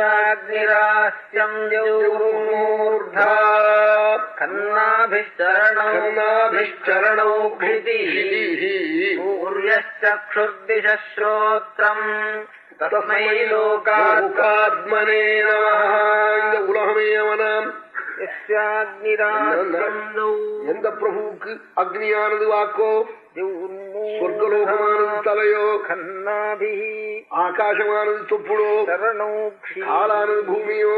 यस्याग्निरास्यम् द्यौर्मूर्धा खन्नाभिश्चरणौ क्षितिः सूर्यश्चक्षुर्दिशः श्रोत्रम् तस्मै लोकात् லோகாத்மனே நமஹ இந்த உலகமே அவனாம் यस्याग्निरास्यम् எந்த பிரபுவுக்கு அக்னியானது வாக்கோ द्यौर्मूर्धा சொர்க்கலோகமானது தலையோ கண்ணாபி ஆகாசமானது தொப்புளோ காலானது பூமியோ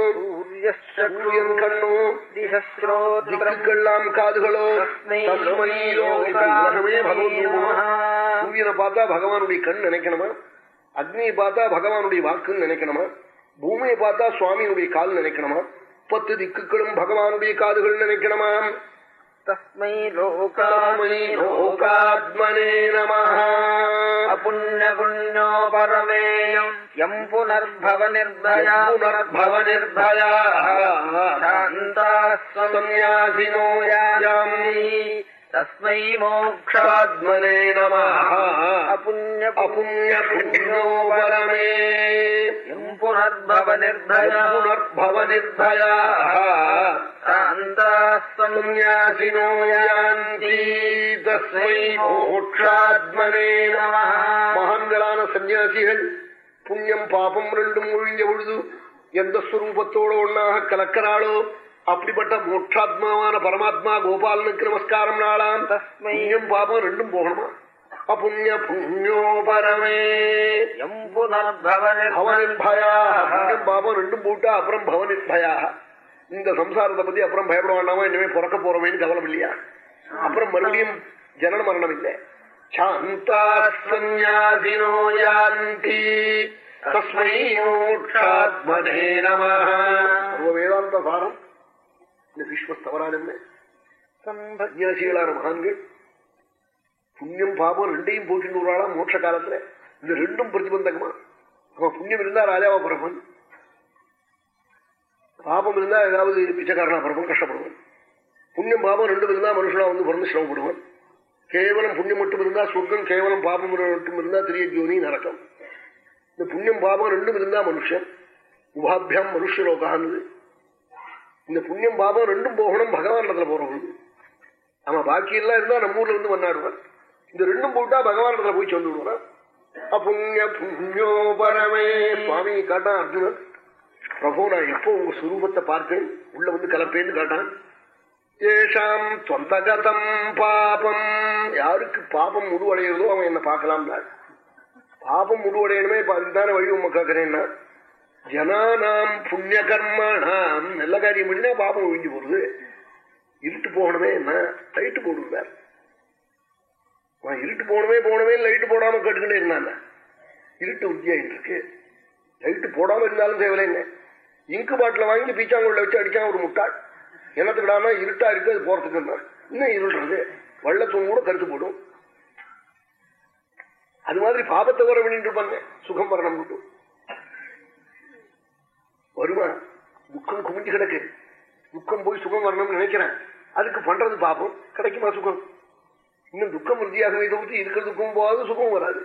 சூரியன் கண்ணோ திசஸ்ரோக்கெல்லாம் காதுகளோ உலகமே பகவத்ரூபமா சூரியனை பார்த்தா பகவானுடைய கண் நினைக்கணுமா அக்னியை பார்த்தா பகவானுடைய வாக்குன்னு நினைக்கணுமா பூமியை பார்த்தா சுவாமியினுடைய கால் நினைக்கணுமா பத்து திக்குகளும் பகவானுடைய காதுகள் நினைக்கணுமா तस्मै लोकामणि लोकात्मने नमः अपुण्यपुण्यो परमेयम् यम् पुनर्भव निर्भया पुनर्भव निर्भया शान्ता स्वन्यासिनो यामि தஸ்மை மோக்ஷாத்மனே நம அபுண்ணிய புண்ணியோ பரமே எம் புனர்பவ நிர்பயா புனர்பவ நிர்பயா சாந்தாஸ்தம்யாசினோ யாந்தி தஸ்மை மோக்ஷாத்மனே நம மகான்களான சன்னியாசிகள் புண்ணியம் பாபம் ரெண்டும் ஒழிஞ்ச பொழுது எந்த ஸ்வரூபத்தோடு ஒன்றாக கலக்கிறாளோ அப்படிப்பட்ட மோட்சாத்மாவான பரமாத்மா கோபாலனுக்கு நமஸ்காரம் நாளாம். புண்ணியம் பாபம் ரெண்டும் போகணுமா? அப்புண்ணிய புண்ணியோ பரமே. பவனிர்பயா புண்ணியம் பாபம் ரெண்டும் போட்டா அப்புறம் பவனிர்பயா இந்த சம்சாரத்தை பத்தி அப்புறம் பயப்பட வேண்டாமா? இனிமே பிறக்க போறோமேன்னு கவனம் இல்லையா அப்புறம் மறுபடியும் ஜனன மரணம் இல்லை சாந்தாசினோ தஸ்மை மோட்சாத்மனே நம. வேதாந்த சாரம். இந்த பீஷ்மஸ்தவரான் என்ன சன்னியாசிகளான மகான்கள் புண்ணியம் பாபம் ரெண்டையும் போக்கிட்டு வராளா மோட்ச காலத்துல இந்த ரெண்டும் பிரதிபந்தகமா அவன் புண்ணியம் இருந்தா ராஜாவா பிறப்பன் பாபம் இருந்தா ஏதாவது பிச்சைக்காரனா பிறப்பன் கஷ்டப்படுவான் புண்ணியம் பாபம் ரெண்டும் இருந்தா மனுஷனா வந்து பிறந்து சிரமப்படுவான் கேவலம் புண்ணியம் மட்டும் இருந்தா சொர்க்கம் கேவலம் பாபம் மட்டும் இருந்தா திரிய ஜோனி நரக்கம் இந்த புண்ணியம் பாபம் ரெண்டும் இருந்தா மனுஷன் உபாபியாம் மனுஷலோகான்னு இந்த புண்ணியம் பாபம் ரெண்டும் போகணும் பகவான் இடத்துல போறவங்க ஆமா பாக்கி எல்லாம் இருந்தா நம்ம ஊர்ல இருந்து வந்தாடுவான் இந்த ரெண்டும் போட்டா பகவான் இடத்துல போய் சொல்லி விடுவான் அப்புண்ணிய புண்ணியோ பரமே. சுவாமி காட்டான் அர்ஜுனன். பிரபு நான் எப்போ உங்க சுரூபத்தை பார்த்தேன்? உள்ள வந்து கலப்பேன்னு காட்டான். ஏஷாம் தொந்தகதம் பாபம். யாருக்கு பாபம் முடிவடைகிறதோ அவன் என்ன பார்க்கலாம் பாபம் முடிவடையணுமே இப்ப அதுதானே வழி உங்க கேட்கிறேன்னா ஜனானாம் புண்ணிய கர்மானாம் நல்ல காரியம் பண்ணினா பாபம் ஒழிஞ்சு போறது. இருட்டு போகணுமே என்ன? லைட்டு போடுவார் இருட்டு போனவே போனவே லைட்டு போடாம கேட்டுக்கிட்டே இருந்தாங்க. இருட்டு உத்தியாயிட்டு இருக்கு. லைட்டு போடாம இருந்தாலும் தேவையில்லைங்க இங்கு பாட்டில வாங்கி பீச்சாங்குள்ள வச்சு அடிச்சா ஒரு முட்டாள். விடாம இருட்டா இருக்கு அது போறதுக்கு இன்னும் இருள்றது? வள்ளத்தும் கூட கருத்து போடும். அது மாதிரி பாபத்தை வர வேண்டிட்டு இருப்பாங்க. சுகம் வரணும் மட்டும். வருமா துக்கம் குமிஞ்சு கிடக்கு. துக்கம் போய் சுகம் வரணும்னு நினைக்கிறேன். அதுக்கு பண்றது பாப்போம் கிடைக்குமா சுகம்? இன்னும் துக்கம் உறுதியாகவே தொகுத்து இருக்கிற துக்கம் போகாது சுகம் வராது.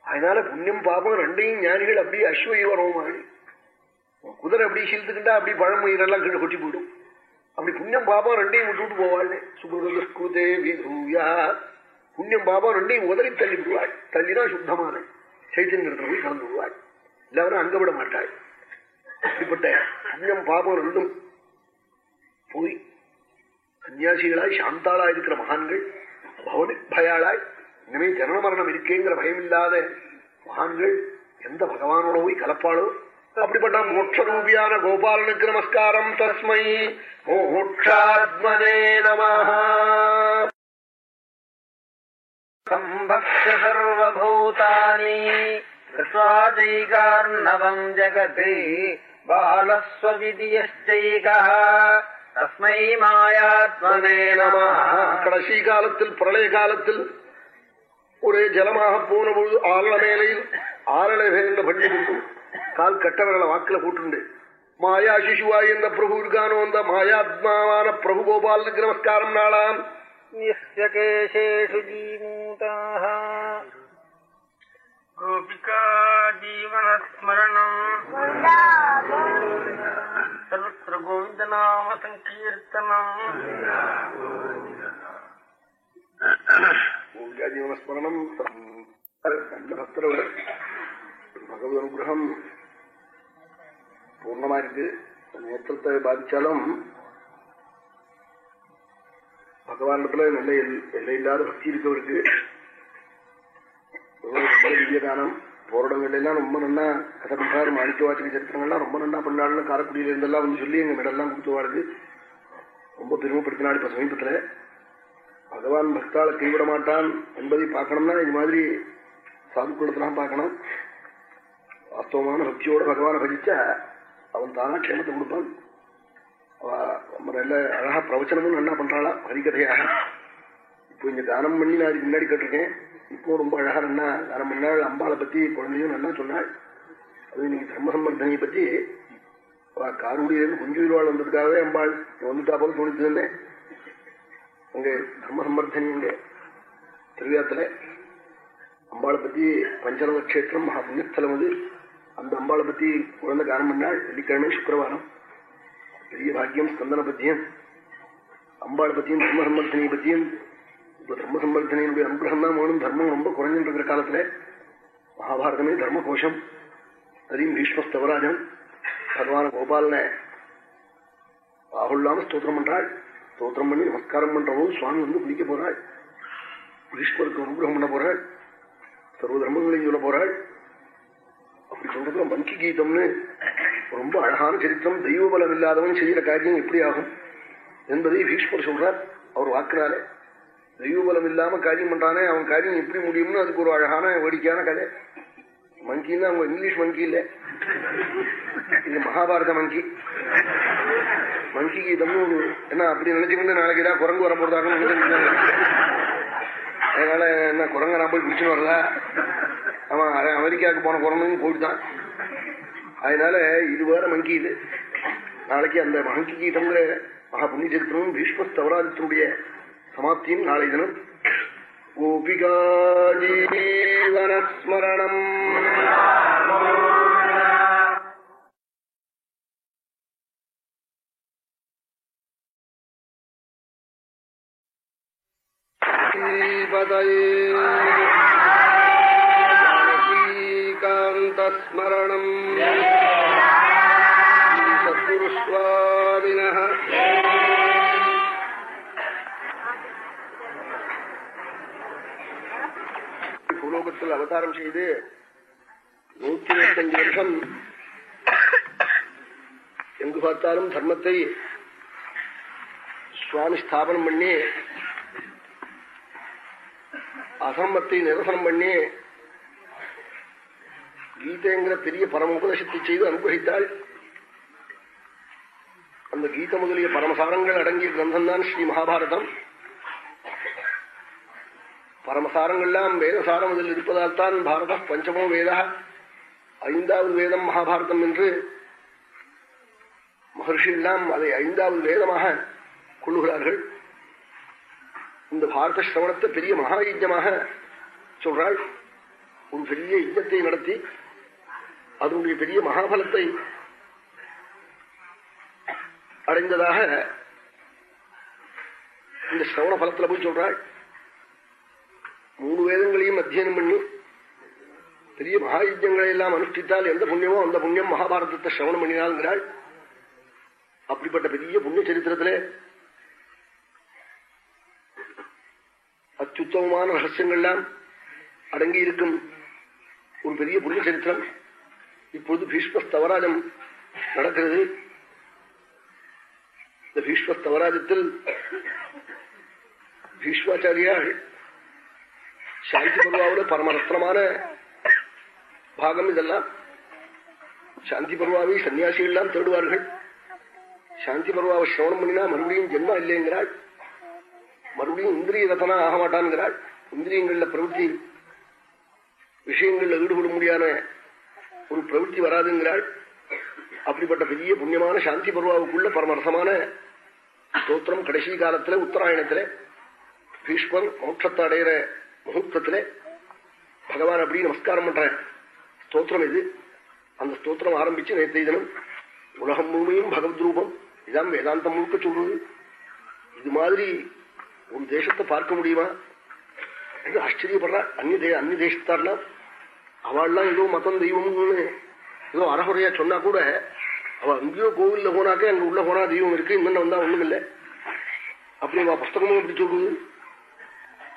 அதனால புண்ணியம் பாபம் ரெண்டையும் ஞானிகள் அப்படியே அஸ்வயம் குதிரை அப்படி சிலுத்துக்கிட்டா அப்படி பழமயிரெல்லாம் கீழே கொட்டி போயிடும். அப்படி புண்ணியம் பாபம் ரெண்டையும் விட்டுட்டு போவாள். சுகுதே விதூயா. புண்ணியம் பாபம் ரெண்டையும் உதறி தள்ளி விடுவாள் தள்ளினா சுத்தமான சைத்தன்யத்தில் போய் கலந்து விடுவாள். எல்லாரும் அங்க விட மாட்டாள். அப்படிப்பட்ட புண்ணியம் பாபம் ரெண்டும் போய் சன்னியாசிகளாய் சாந்தாளா இருக்கிற மகான்கள் பயாளாய் இனிமே ஜனன மரணம் இருக்கேங்கிற பயம் இல்லாத மகான்கள் எந்த பகவானோட போய் கலப்பாளோ? அப்படிப்பட்ட மோட்சரூபியான கோபாலனுக்கு நமஸ்காரம் தஸ்மை. மோட்சாத்மனே நம சம்பக்ஷ சர்வூதானி कृष्णाचैकार्णवम् जगति ബാലസ്വവിധിയശ്ചൈകഃ തസ്മൈ മായാത്മനേ നമ കടശി കാലത്തിൽ പ്രളയകാലത്തിൽ ഒരേ ജലമാക പോനപ്പോൾ ആറളമേലയിൽ ആറളഭേരുടെ പണ്ടി കൊണ്ടു കാൽ കെട്ടവകളെ വാക്കിലെ കൂട്ടുണ്ട് മായാ ശിശുവായി എന്ന പ്രഭു ഉരുകാനോ എന്താ മായാത്മാവാന പ്രഭു ഗോപാലിന് നമസ്കാരം നാളാം കേശേഷു ജീമൂതാ गोपिका जीवनस्मरणम् सर्वत्र गोविन्दनामसङ्कीर्तनम् गोविका जीवनस्मरणम् തത്ര ഭഗവതനുഗ്രഹം പൂർണ്ണമായിട്ട് നേതൃത്വത്തെ ബാധിച്ചാലും ഭഗവാനിടത്തിലെ നല്ല എല്ലയില്ലാതെ ഭക്തി ഇരിക്കവർക്ക് ரொம்ப திவ்ய காலம் எல்லாம் ரொம்ப நல்லா கதை பண்றாரு மாணிக்க சரித்திரங்கள்லாம் ரொம்ப நல்லா பண்ணாள்னு காரக்குடியில இருந்தெல்லாம் வந்து சொல்லி எங்க மெடல்லாம் கொடுத்துவாருக்கு ரொம்ப பெருமைப்படுத்தினாள் இப்ப சமீபத்துல பகவான் பக்தால கைவிட மாட்டான் என்பதை பார்க்கணும்னா இது மாதிரி சாதுக்குளத்தெல்லாம் பார்க்கணும் வாஸ்தவமான பக்தியோட பகவானை பஜிச்சா அவன் தானா க்ஷேமத்தை கொடுப்பான் அவ நல்ல அழகா பிரவச்சனமும் நல்லா பண்றாளா ஹரிகதையாக இப்போ இங்க தானம் பண்ணி நான் அதுக்கு முன்னாடி கேட்டிருக்கேன் இப்போ ரொம்ப அழகா அரை மணி நாள் அம்பாளை பத்தி குழந்தையும் நல்லா சொன்னாள். அது நீங்க தர்மசம்பர்தனை பத்தி. காரூடியிலிருந்து கொஞ்சம் உயிர்வாள் வந்ததுக்காகவே அம்பாள் வந்துட்டா போல தோணித்து அங்க தர்ம சம்பர்தனி அங்க திருவிழாத்துல அம்பாளை பத்தி பஞ்சரவ கஷேத்திரம் மகா புண்ணியஸ்தலம் அது. அந்த அம்பாளை பத்தி குழந்தை காரணம் பண்ணாள். வெள்ளிக்கிழமை சுக்கரவாரம். பெரிய பாக்கியம் ஸ்கந்தன பத்தியம். அம்பாளை பத்தியும் தர்மசம்பர்தனியை பத்தியும் இப்ப தர்ம சம்பர்த்தனையினுடைய அனுகிரகம் தான் வேணும் தர்மம் ரொம்ப குறைஞ்சிட்டு இருக்கிற காலத்துல மகாபாரதமே தர்ம கோஷம் அதையும் பீஷ்மஸ்தவராஜன் பகவான கோபாலனை பாகுல்லாம ஸ்தோத்திரம் பண்றாள் ஸ்தோத்திரம் பண்ணி நமஸ்காரம் பண்றவும் சுவாமி வந்து குளிக்க போறாள் பீஷ்மருக்கு அனுகிரகம் பண்ண போறாள் சர்வ தர்மங்களையும் சொல்ல போறாள் அப்படி சொல்றது மங்கி கீதம்னு ரொம்ப அழகான சரித்திரம் தெய்வ பலம் இல்லாதவன் செய்யற காரியம் எப்படி ஆகும் என்பதை பீஷ்மர் சொல்றார் அவர் வாக்குனாலே தெய்வபலம் இல்லாம காரியம் பண்றானே அவன் காரியம் எப்படி முடியும்னு அதுக்கு ஒரு அழகான வேடிக்கையான கதை. மங்கின்னா அவங்க இங்கிலீஷ் மங்கி இல்ல. இது மகாபாரத மங்கி மங்கிக்கு கீதம்னு ஒரு என்ன அப்படி நினைச்சுக்கிட்டு நாளைக்கு ஏதாவது குரங்கு வர போறதாக அதனால என்ன குரங்க நான் போய் பிடிச்சுன்னு வரல. அவன் அமெரிக்காவுக்கு போன குரங்கு போயிட்டுதான் அதனால இது வேற மங்கி இது. நாளைக்கு அந்த மங்கி கீதம்ங்கிற மகா புண்ணிய சரித்திரமும் பீஷ்மஸ்தவராஜத்தினுடைய சமாப்தியும் நாளை தினம் கோபிகாஜீவனஸ்மரணம் காந்தஸ்மரணம் பூலோகத்தில் செய்து நூத்தி இருபத்தஞ்சு வருஷம் எங்கு பார்த்தாலும் தர்மத்தை சுவாமி ஸ்தாபனம் பண்ணி அசம்மத்தை நிரசனம் பண்ணி கீதைங்கிற பெரிய பரம உபதேசத்தை செய்து அனுகிரகித்தாள் அந்த கீத முதலிய பரமசாரங்கள் அடங்கிய கிரந்தம் தான் ஸ்ரீ மகாபாரதம். பரமசாரங்கள்லாம் வேதசாரம் அதில் இருப்பதால் தான் பாரத பஞ்சமோ வேத ஐந்தாவது வேதம் மகாபாரதம் என்று மகர்ஷியெல்லாம் அதை ஐந்தாவது வேதமாக கொள்ளுகிறார்கள். இந்த பாரத சிரவணத்தை பெரிய மகா யஜமாக சொல்றாள். ஒரு பெரிய யஜத்தை நடத்தி அதனுடைய பெரிய மகாபலத்தை அடைந்ததாக இந்த சிரவண பலத்துல போய் சொல்றாள். மூணு வேதங்களையும் அத்தியனம் பண்ணி பெரிய மகாயுஜங்களை எல்லாம் அனுஷ்டித்தால் எந்த புண்ணியமோ அந்த புண்ணியம் மகாபாரதத்தை சிரவணம் பண்ணினால்கிறாள் அப்படிப்பட்ட பெரிய புண்ணிய சரித்திரத்திலே அச்சுத்தமமான ரகசியங்கள்லாம் அடங்கி இருக்கும் ஒரு பெரிய புண்ணிய சரித்திரம். இப்பொழுது பீஷ்மஸ்தவராஜம் நடக்கிறது. இந்த பீஷ்மஸ்தவராஜத்தில் பீஷ்மாச்சாரியாள் சாந்தி பருவாவில் பரமரத்னமான பாகம் இதெல்லாம். சாந்தி பருவாவை சன்னியாசிகள்லாம் தேடுவார்கள். சாந்தி பருவாவை சிரவணம் பண்ணினா மறுபடியும் ஜென்மம் இல்லைங்கிறாள். மறுபடியும் இந்திரிய ரத்தனா ஆக மாட்டான்கிறாள். இந்திரியங்கள்ல பிரவൃத்தி விஷயங்கள்ல ஈடுபட முடியாத ஒரு பிரவൃத்தி வராதுங்கிறாள். அப்படிப்பட்ட பெரிய புண்ணியமான சாந்தி பருவாவுக்குள்ள பரமரசமான ஸ்தோத்திரம் கடைசி காலத்துல உத்தராயணத்துல பீஷ்மர் மோட்சத்தை அடையிற முகூர்த்தத்துல பகவான் அப்படி நமஸ்காரம் பண்ற ஸ்தோத்திரம் இது. அந்த ஸ்தோத்திரம் ஆரம்பிச்சு நேற்றைய தினம் உலகம் முழுமையும் பகவத் ரூபம். இதான் வேதாந்தம் முழுக்க சொல்றது. இது மாதிரி ஒரு தேசத்தை பார்க்க முடியுமா? என்று ஆச்சரியப்படுறா. அந்நிய தே அந்நிய தேசத்தார்லாம் அவள்லாம் ஏதோ மதம் தெய்வம்னு ஏதோ அறகுறையா சொன்னா கூட அவ அங்கேயோ கோவில்ல போனாக்க அங்க உள்ள போனா தெய்வம் இருக்கு இன்னும் வந்தா ஒண்ணும் இல்லை அப்படி அவ புஸ்தகமும் எப்படி சொல்றது.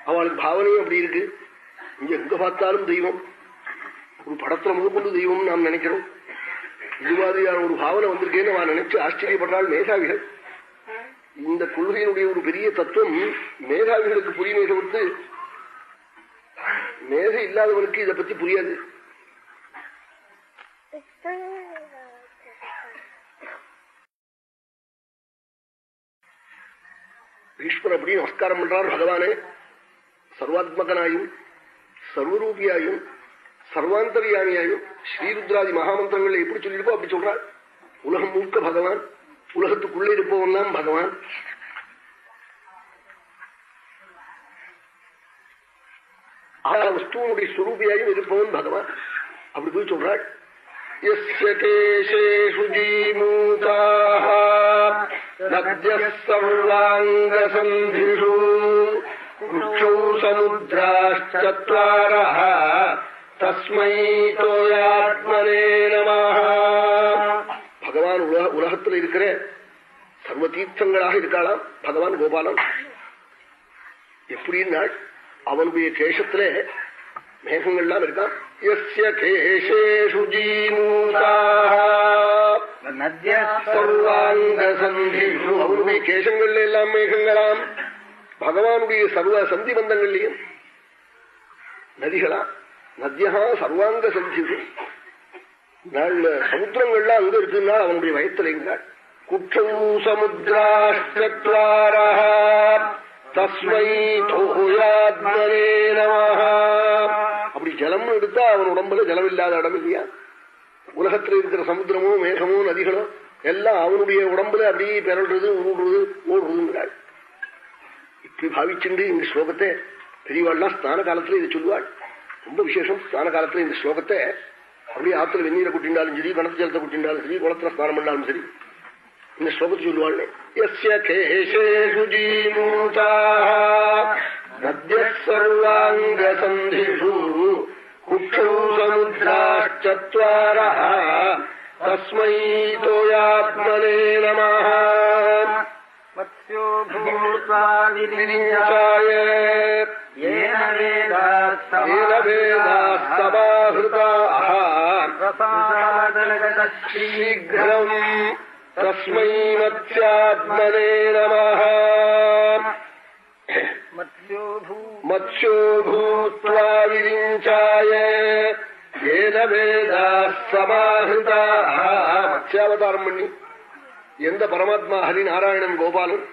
அவளுக்கு பாவனையும் அப்படி இருக்கு. இங்க எங்க பார்த்தாலும் தெய்வம். ஒரு படத்துல முதற்கொண்டு தெய்வம் நாம் நினைக்கிறோம். இது மாதிரியான ஒரு பாவனை வந்திருக்கேன்னு அவன் நினைச்சு ஆச்சரியப்படுறாள் மேதாவிகள் இந்த கொள்கையினுடைய ஒரு பெரிய தத்துவம் மேதாவிகளுக்கு புரியுமே தவிர்த்து மேதை இல்லாதவனுக்கு இதை பத்தி புரியாது. பீஷ்மர் அப்படி நமஸ்காரம் பண்றார் பகவானே. சர்வாத்மகனாயும் சர்வரூபியாயும் சர்வாந்தரியாமியாயும் ஸ்ரீருத்ராதி மகாமந்திரங்கள் எப்படி சொல்லியிருப்போ அப்படி சொல்றாள் உலகம் முழுக்க பகவான் உலகத்துக்குள்ளே இருப்பவன் தான் பகவான் வஸ்துவனுடைய ஸ்வரூபியாயும் இருப்பவன் பகவான் அப்படி போய் சொல்றாள் கேசேஷு ஜீமூதாக சர்வாங்கசந்திஷு वृक्षौ समुद्राश्चत्वारः தஸ்மை தோயாத்மனே நம பகவான் உலக உலகத்தில் இருக்கிற சர்வ தீர்த்தங்களாக இருக்காளாம் பகவான் கோபாலன் எப்படின்னா அவனுடைய கேசத்துல மேகங்கள்லாம் இருக்கான் எஸ்ய கேசேஷு சர்வாங்க அவனுடைய கேசங்கள்ல எல்லாம் மேகங்களாம் பகவானுடைய சர்வ சந்தி பந்தங்கள்லயும் நதிகளா? நதியா சர்வாங்க சந்தி சமுத்திரங்கள்லாம் அங்க இருக்குன்னா அவனுடைய வயத்துல எங்காள் குற்றம் சமுதிராஷ்டார தஸ்மை அப்படி ஜலம் எடுத்தா அவன் உடம்புல ஜலம் இல்லாத இடம் இல்லையா? உலகத்துல இருக்கிற சமுத்திரமோ மேகமோ நதிகளோ எல்லாம் அவனுடைய உடம்புல அப்படியே பிறல்றது உருடுறது ஓடுறதுங்கிறாள். இப்படி பாவிச்சுண்டு இந்த ஸ்லோகத்தை பெரியவாள்லாம் ஸ்நான காலத்துல இதை சொல்லுவாள் ரொம்ப விசேஷம் ஸ்நான காலத்துல இந்த ஸ்லோகத்தை அப்படியே ஆத்துல வெந்நீரை குட்டிண்டாலும் சரி கணத்து ஜலத்தை குட்டிண்டாலும் சரி குளத்துல ஸ்நானம் பண்ணாலும் சரி இந்த ஸ்லோகத்தை சொல்லுவாள் எஸ்ய கேசேஷு ஜீமூதா சர்வாங்க சந்திஷு குக்ஷௌ சமுத்திராச்சத்வார தஸ்மை தோயாத்மனே நம மத்யோபூர்வாதிரியாய ஏன வேதாஸ்தமாஹிருதாஹ பிரசாதனகதஸ்ரீகிரம் தஸ்மை மத்யாத்மனே நமஹ மத்ஸ்யோ பூத்வா விரிஞ்சாய ஏன வேதாஸ்தமாஹிருதாஹ மத்யாவதாரம் பண்ணி எந்த பரமாத்மா ஹரி நாராயணன் கோபாலன்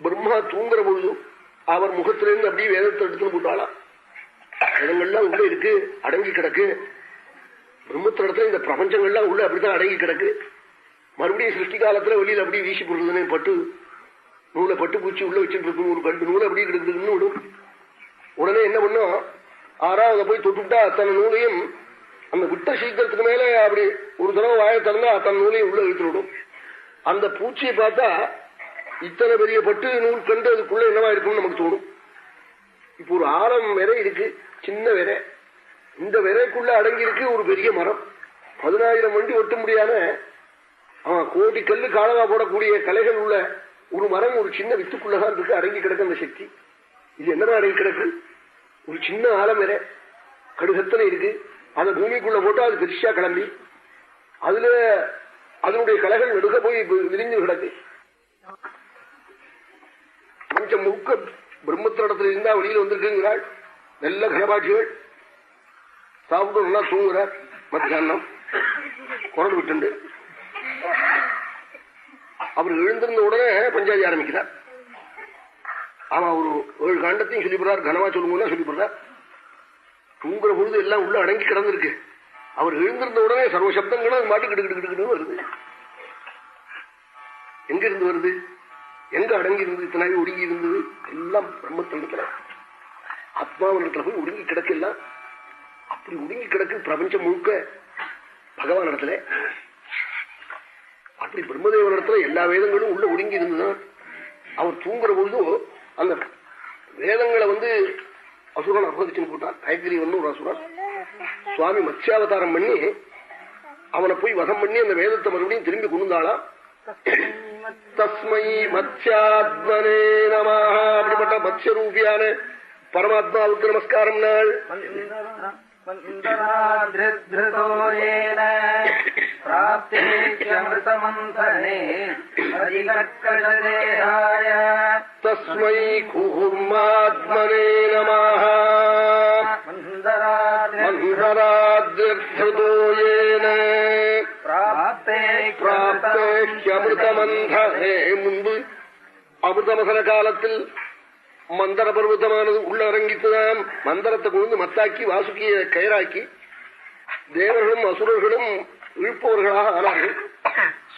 பிரம்மா தூங்குற பொழுதும் அவர் முகத்திலிருந்து அப்படியே வேதத்தை எடுத்துன்னு போட்டாளா? வேதங்கள்லாம் உள்ள இருக்கு அடங்கி கிடக்கு. பிரம்மத்திடத்துல இந்த பிரபஞ்சங்கள்லாம் உள்ள அப்படித்தான் அடங்கி கிடக்கு. மறுபடியும் சிருஷ்டி காலத்துல வெளியில அப்படியே வீசி போடுறதுன்னு பட்டு நூலை பட்டு பூச்சி உள்ள வச்சுட்டு இருக்கும் ஒரு கண்டு நூலை அப்படியே கிடக்குதுன்னு விடும். உடனே என்ன பண்ணும்? ஆறாவது போய் தொட்டுட்டா அத்தனை நூலையும் அந்த விட்ட சீக்கிரத்துக்கு மேல அப்படி ஒரு தடவை வாயை திறந்தா தன் நூலையும் உள்ள இழுத்து விடும். அந்த பூச்சியை பார்த்தா இத்தனை பெரிய பட்டு நூல் கண்டு அதுக்குள்ள என்னவா இருக்கும்னு நமக்கு தோணும். இப்போ ஒரு ஆரம் விரை இருக்கு சின்ன விரை இந்த விரைக்குள்ள அடங்கி இருக்கு ஒரு பெரிய மரம். பதினாயிரம் வண்டி ஒட்ட முடியாத அவன் கோடி கல்லு காலவா போடக்கூடிய கலைகள் உள்ள ஒரு மரம் ஒரு சின்ன வித்துக்குள்ளதான் இருக்கு அடங்கி கிடக்கு அந்த சக்தி. இது என்னதான் அடங்கி கிடக்கு? ஒரு சின்ன ஆலம் விரை கடுகத்தனை இருக்கு. அதை பூமிக்குள்ள போட்டா அது பெருசா கிளம்பி. அதுல அதனுடைய கலைகள் நெடுக போய் விரிஞ்சு கிடக்கு. கொஞ்சம் முழுக்க பிரம்மத்திடத்துல இருந்தா வெளியில வந்திருக்குங்கிறாள். நல்ல கனபாட்சிகள் சாப்பிட்டு நல்லா தூங்குறார். மத்தியானம். குரல் விட்டுண்டு. அவர் எழுந்திருந்த உடனே பஞ்சாயத்து ஆரம்பிக்கிறார். ஆமா ஒரு ஏழு காண்டத்தையும் சொல்லிவிடுறார். கனமா சொல்லுங்கன்னா சொல்லிவிடுறார். தூங்குற பொழுது எல்லாம் உள்ள அடங்கி கிடந்திருக்கு. அவர் எழுந்திருந்த உடனே சர்வ சப்தங்களும் அது மாட்டு கிடுக்கிட்டு வருது. எங்க இருந்து வருது? எங்க அடங்கி இருந்தது? இத்தனை ஒடுங்கி இருந்தது? எல்லாம் பிரம்மத்தில் இருக்கிற ஆத்மாவனத்துல போய் ஒடுங்கி கிடக்கெல்லாம் அப்படி ஒடுங்கி கிடக்கு பிரபஞ்சம் முழுக்க பகவான் இடத்துல அப்படி பிரம்மதேவனிடத்துல எல்லா வேதங்களும் உள்ள ஒடுங்கி இருந்ததுதான். அவர் தூங்குற பொழுதோ அந்த வேதங்களை வந்து அசுரன் அபகரிச்சுன்னு போட்டான் கைகிரி ஒரு அசுரன். சுவாமி மத்ஸ்யாவதாரம் பண்ணி அவனை போய் வதம் பண்ணி அந்த வேதத்தை மறுபடியும் திரும்பி கொண்டாளாம் தஸ்மை மத்யாத்மனே நம அப்படிப்பட்ட மத்யரூபியான பரமாத்மாவுக்கு நமஸ்காரம் நாள். मन्दराधृद्धृतोरेण प्राप्ते चमृतमन्थने अधिकर्कषदेहाय तस्मै कुहुर्मात्मने नमः मन्दराधृद्धृतोयेन प्राप्ते प्राप्ते ह्यमृतमन्थने മുൻപ് അമൃതമസന കാലത്തിൽ மந்திர பர்வதமானது உள்ள இறங்கித்துதான் மந்திரத்தை கொண்டு மத்தாக்கி வாசுகிய கயராக்கி தேவர்களும் அசுரர்களும் இழுப்பவர்களாக ஆனார்கள்.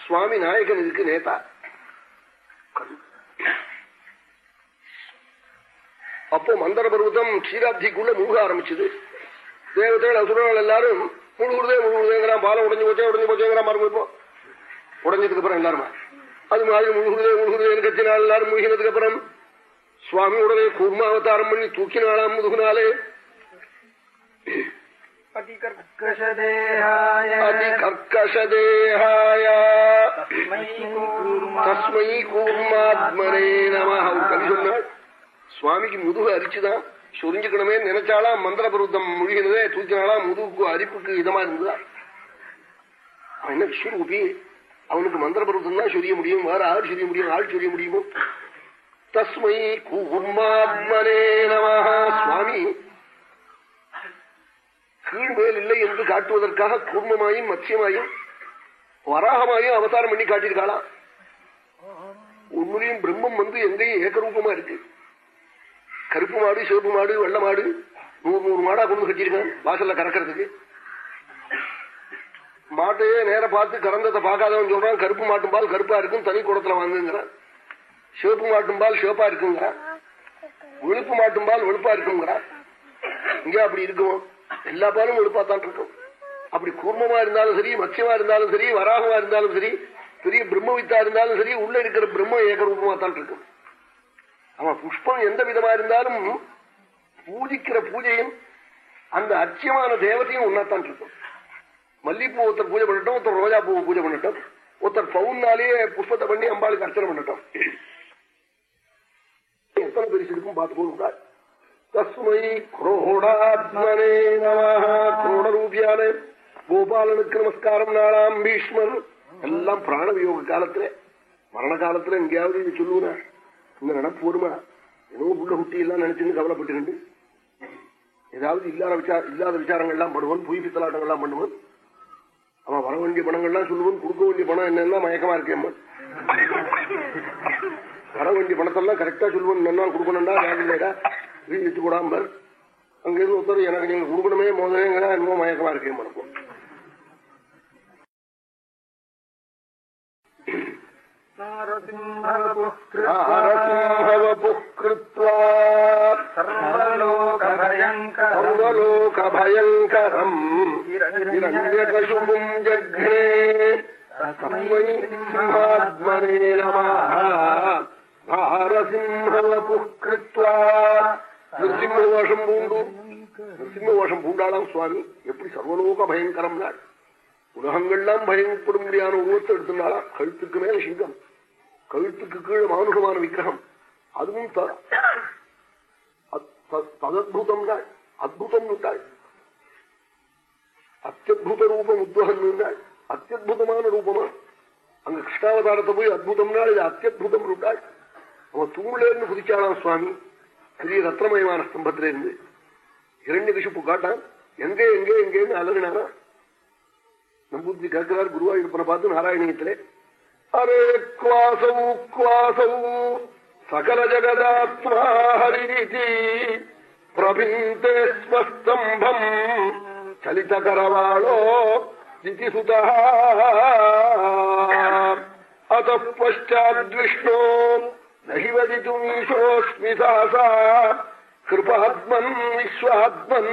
சுவாமி நாயகன் இதுக்கு நேதா. அப்போ மந்திர பர்வதம் க்ஷீராப்திக்குள்ள மூழ்க ஆரம்பிச்சது. தேவதைகள் அசுரர்கள் எல்லாரும் முழுகுறதே முழுகுறதேங்கிறான் பாலம் உடஞ்சு போச்சே உடஞ்சு போச்சேங்கிறான் மரம் இப்போ உடஞ்சதுக்கு அப்புறம் எல்லாருமா? அது மாதிரி முழுகுறதே முழுகுறதேன்னு கத்தினால் எல்லாரும் முழுகினதுக்கு அப்புறம் சுவாமி உடனே கூர்மாவதாரம் பண்ணி தூக்கினாளாம் முதுகுனாலே அதி கர்க்கசதேகாய தஸ்மை கூர்மாத்மனே நம கவி சொன்னாள் சுவாமிக்கு முதுகு அரிச்சுதான் சுரிஞ்சுக்கணுமே நினைச்சாலாம் மந்திர பருத்தம் முழுகினதே தூக்கினாலாம் முதுகுக்கு அரிப்புக்கு இதமா இருந்ததா என்ன விஸ்வரூபி அவனுக்கு மந்திர பருத்தம் தான் சொல்லிய முடியும் வேற ஆள் சொல்லிய முடியும் ஆள் சொல்லிய முடியுமோ தஸ்மை கூர்மாத்மனே நம சுவாமி கீழ்மேல் இல்லை என்று காட்டுவதற்காக கூர்மமாயும் மத்தியமாயும் வராகமாயும் அவதாரம் பண்ணி காட்டியிருக்காளாம் உண்மையும் பிரம்மம் வந்து எங்கேயும் ஏகரூபமா இருக்கு. கருப்பு மாடு சிவப்பு மாடு வெள்ள மாடு நூறு நூறு மாடா கொண்டு கட்டியிருக்கான் வாசல்ல கறக்கிறதுக்கு. மாட்டையே நேர பார்த்து கறந்ததை பார்க்காதவன் சொல்றான் கருப்பு மாட்டும் பால் கருப்பா இருக்கும் தனி குடத்துல வாங்குங்கிறான். சிவப்பு மாட்டும் பால் சிவப்பா இருக்குங்கிறான் வெளுப்பு மாட்டும் பால் வெளுப்பா இருக்குங்கிறான் இங்க அப்படி இருக்குமோ? எல்லா பாலும் வெளுப்பா தான் இருக்கும். அப்படி கூர்மமா இருந்தாலும் சரி மத்தியமா இருந்தாலும் சரி வராகமா இருந்தாலும் சரி பெரிய பிரம்மவித்தா இருந்தாலும் சரி உள்ள இருக்கிற பிரம்ம ஏகரூபமா தான் இருக்கும். அவன் புஷ்பம் எந்த விதமா இருந்தாலும் பூஜிக்கிற பூஜையும் அந்த அச்சியமான தேவத்தையும் ஒன்னாத்தான் இருக்கும். மல்லிப்பூ ஒருத்தர் பூஜை பண்ணட்டும் ஒருத்தர் ரோஜா பூ பூஜை பண்ணட்டும் ஒருத்தர் பவுன்னாலேயே புஷ்பத்தை பண்ணி அம்பாளுக்கு அர்ச்சனை பண்ணட்டும். எத்தனை பெருசு இருக்கும் பார்த்து போகிறார் தஸ்மை குரோடாத்மனே நம குரோடரூபியான. கோபாலனுக்கு நமஸ்காரம் நாளாம் பீஷ்மர். எல்லாம் பிராணவியோக காலத்துல. மரண காலத்துல எங்கேயாவது இது சொல்லுவா இந்த நினப்பு வருமா? ஏதோ உள்ள குட்டி எல்லாம் நினைச்சுன்னு கவலைப்பட்டு ஏதாவது இல்லாத விசார இல்லாத விசாரங்கள்லாம் பண்ணுவான் பொய் பித்தலாட்டங்கள்லாம் பண்ணுவான் அவன் வர வேண்டிய பணங்கள்லாம் சொல்லுவான் கொடுக்க வேண்டிய பணம் என்னன்னா மயக்கமா இருக்கேன் வர வேண்டிய பணத்தெல்லாம் கரெக்டா சொல்லுவான். என்ன கொடுக்கணும்டா வேலைடா வீடு வச்சு கூடாம அங்கிருந்து ஒருத்தர் எனக்கு நீங்க கொடுக்கணுமே மோதலேங்கிற என்னமோ மயக்கமா இருக்கேன் மனப்போம் சர்வலோகபயங்கரம். இரண்யகசுபும் ஜக்னே. தஸ்மை சிம்ஹாத்மனே நிருசிம்ம வேஷம் பூண்டு நிருசிம்ம வேஷம் பூண்டாளாம் சுவாமி எப்படி சர்வலோக பயங்கரம் நாள் உலகங்கள்லாம் பயன்படும்படியான உருவத்தை எடுத்துனாலாம் கழுத்துக்கு மேல சிங்கம் கழுத்துக்கு கீழே மானுஷமான விக்கிரகம் அதுவும் ததத்புதம் நாள் அத்புதம் நாள் அத்தியுத ரூபம் உத்வகம் நாள் அத்தியுதமான ரூபமா? அங்க கிருஷ்ணாவதாரத்தை போய் அத்புதம் இது அத்தியுதம் இருந்தாள் அவன் தூளேன்னு இருந்து குதிச்சாளாம் சுவாமி. பெரிய ரத்னமயமான ஸ்தம்பத்தில இருந்து. இரண்டு விஷப்பு காட்டான். எங்க எங்க எங்கேன்னு அலறினாரா நம்பூத்தி கேட்கிறார் குருவாயூரப்பனை பார்த்து நாராயணியத்திலே அரே குவாசவு குவாசவு சகல ஜகதாத்மா ஹரிதி பிரபிந்தே ஸ்வஸ்தம்பம் சலித கரவாளோ நிதிசுதா அத பஷாத்விஷ்ணோ நகிவதிதுமீஷோஸ்மி சாசா கிருபாத்மன் விஸ்வாத்மன்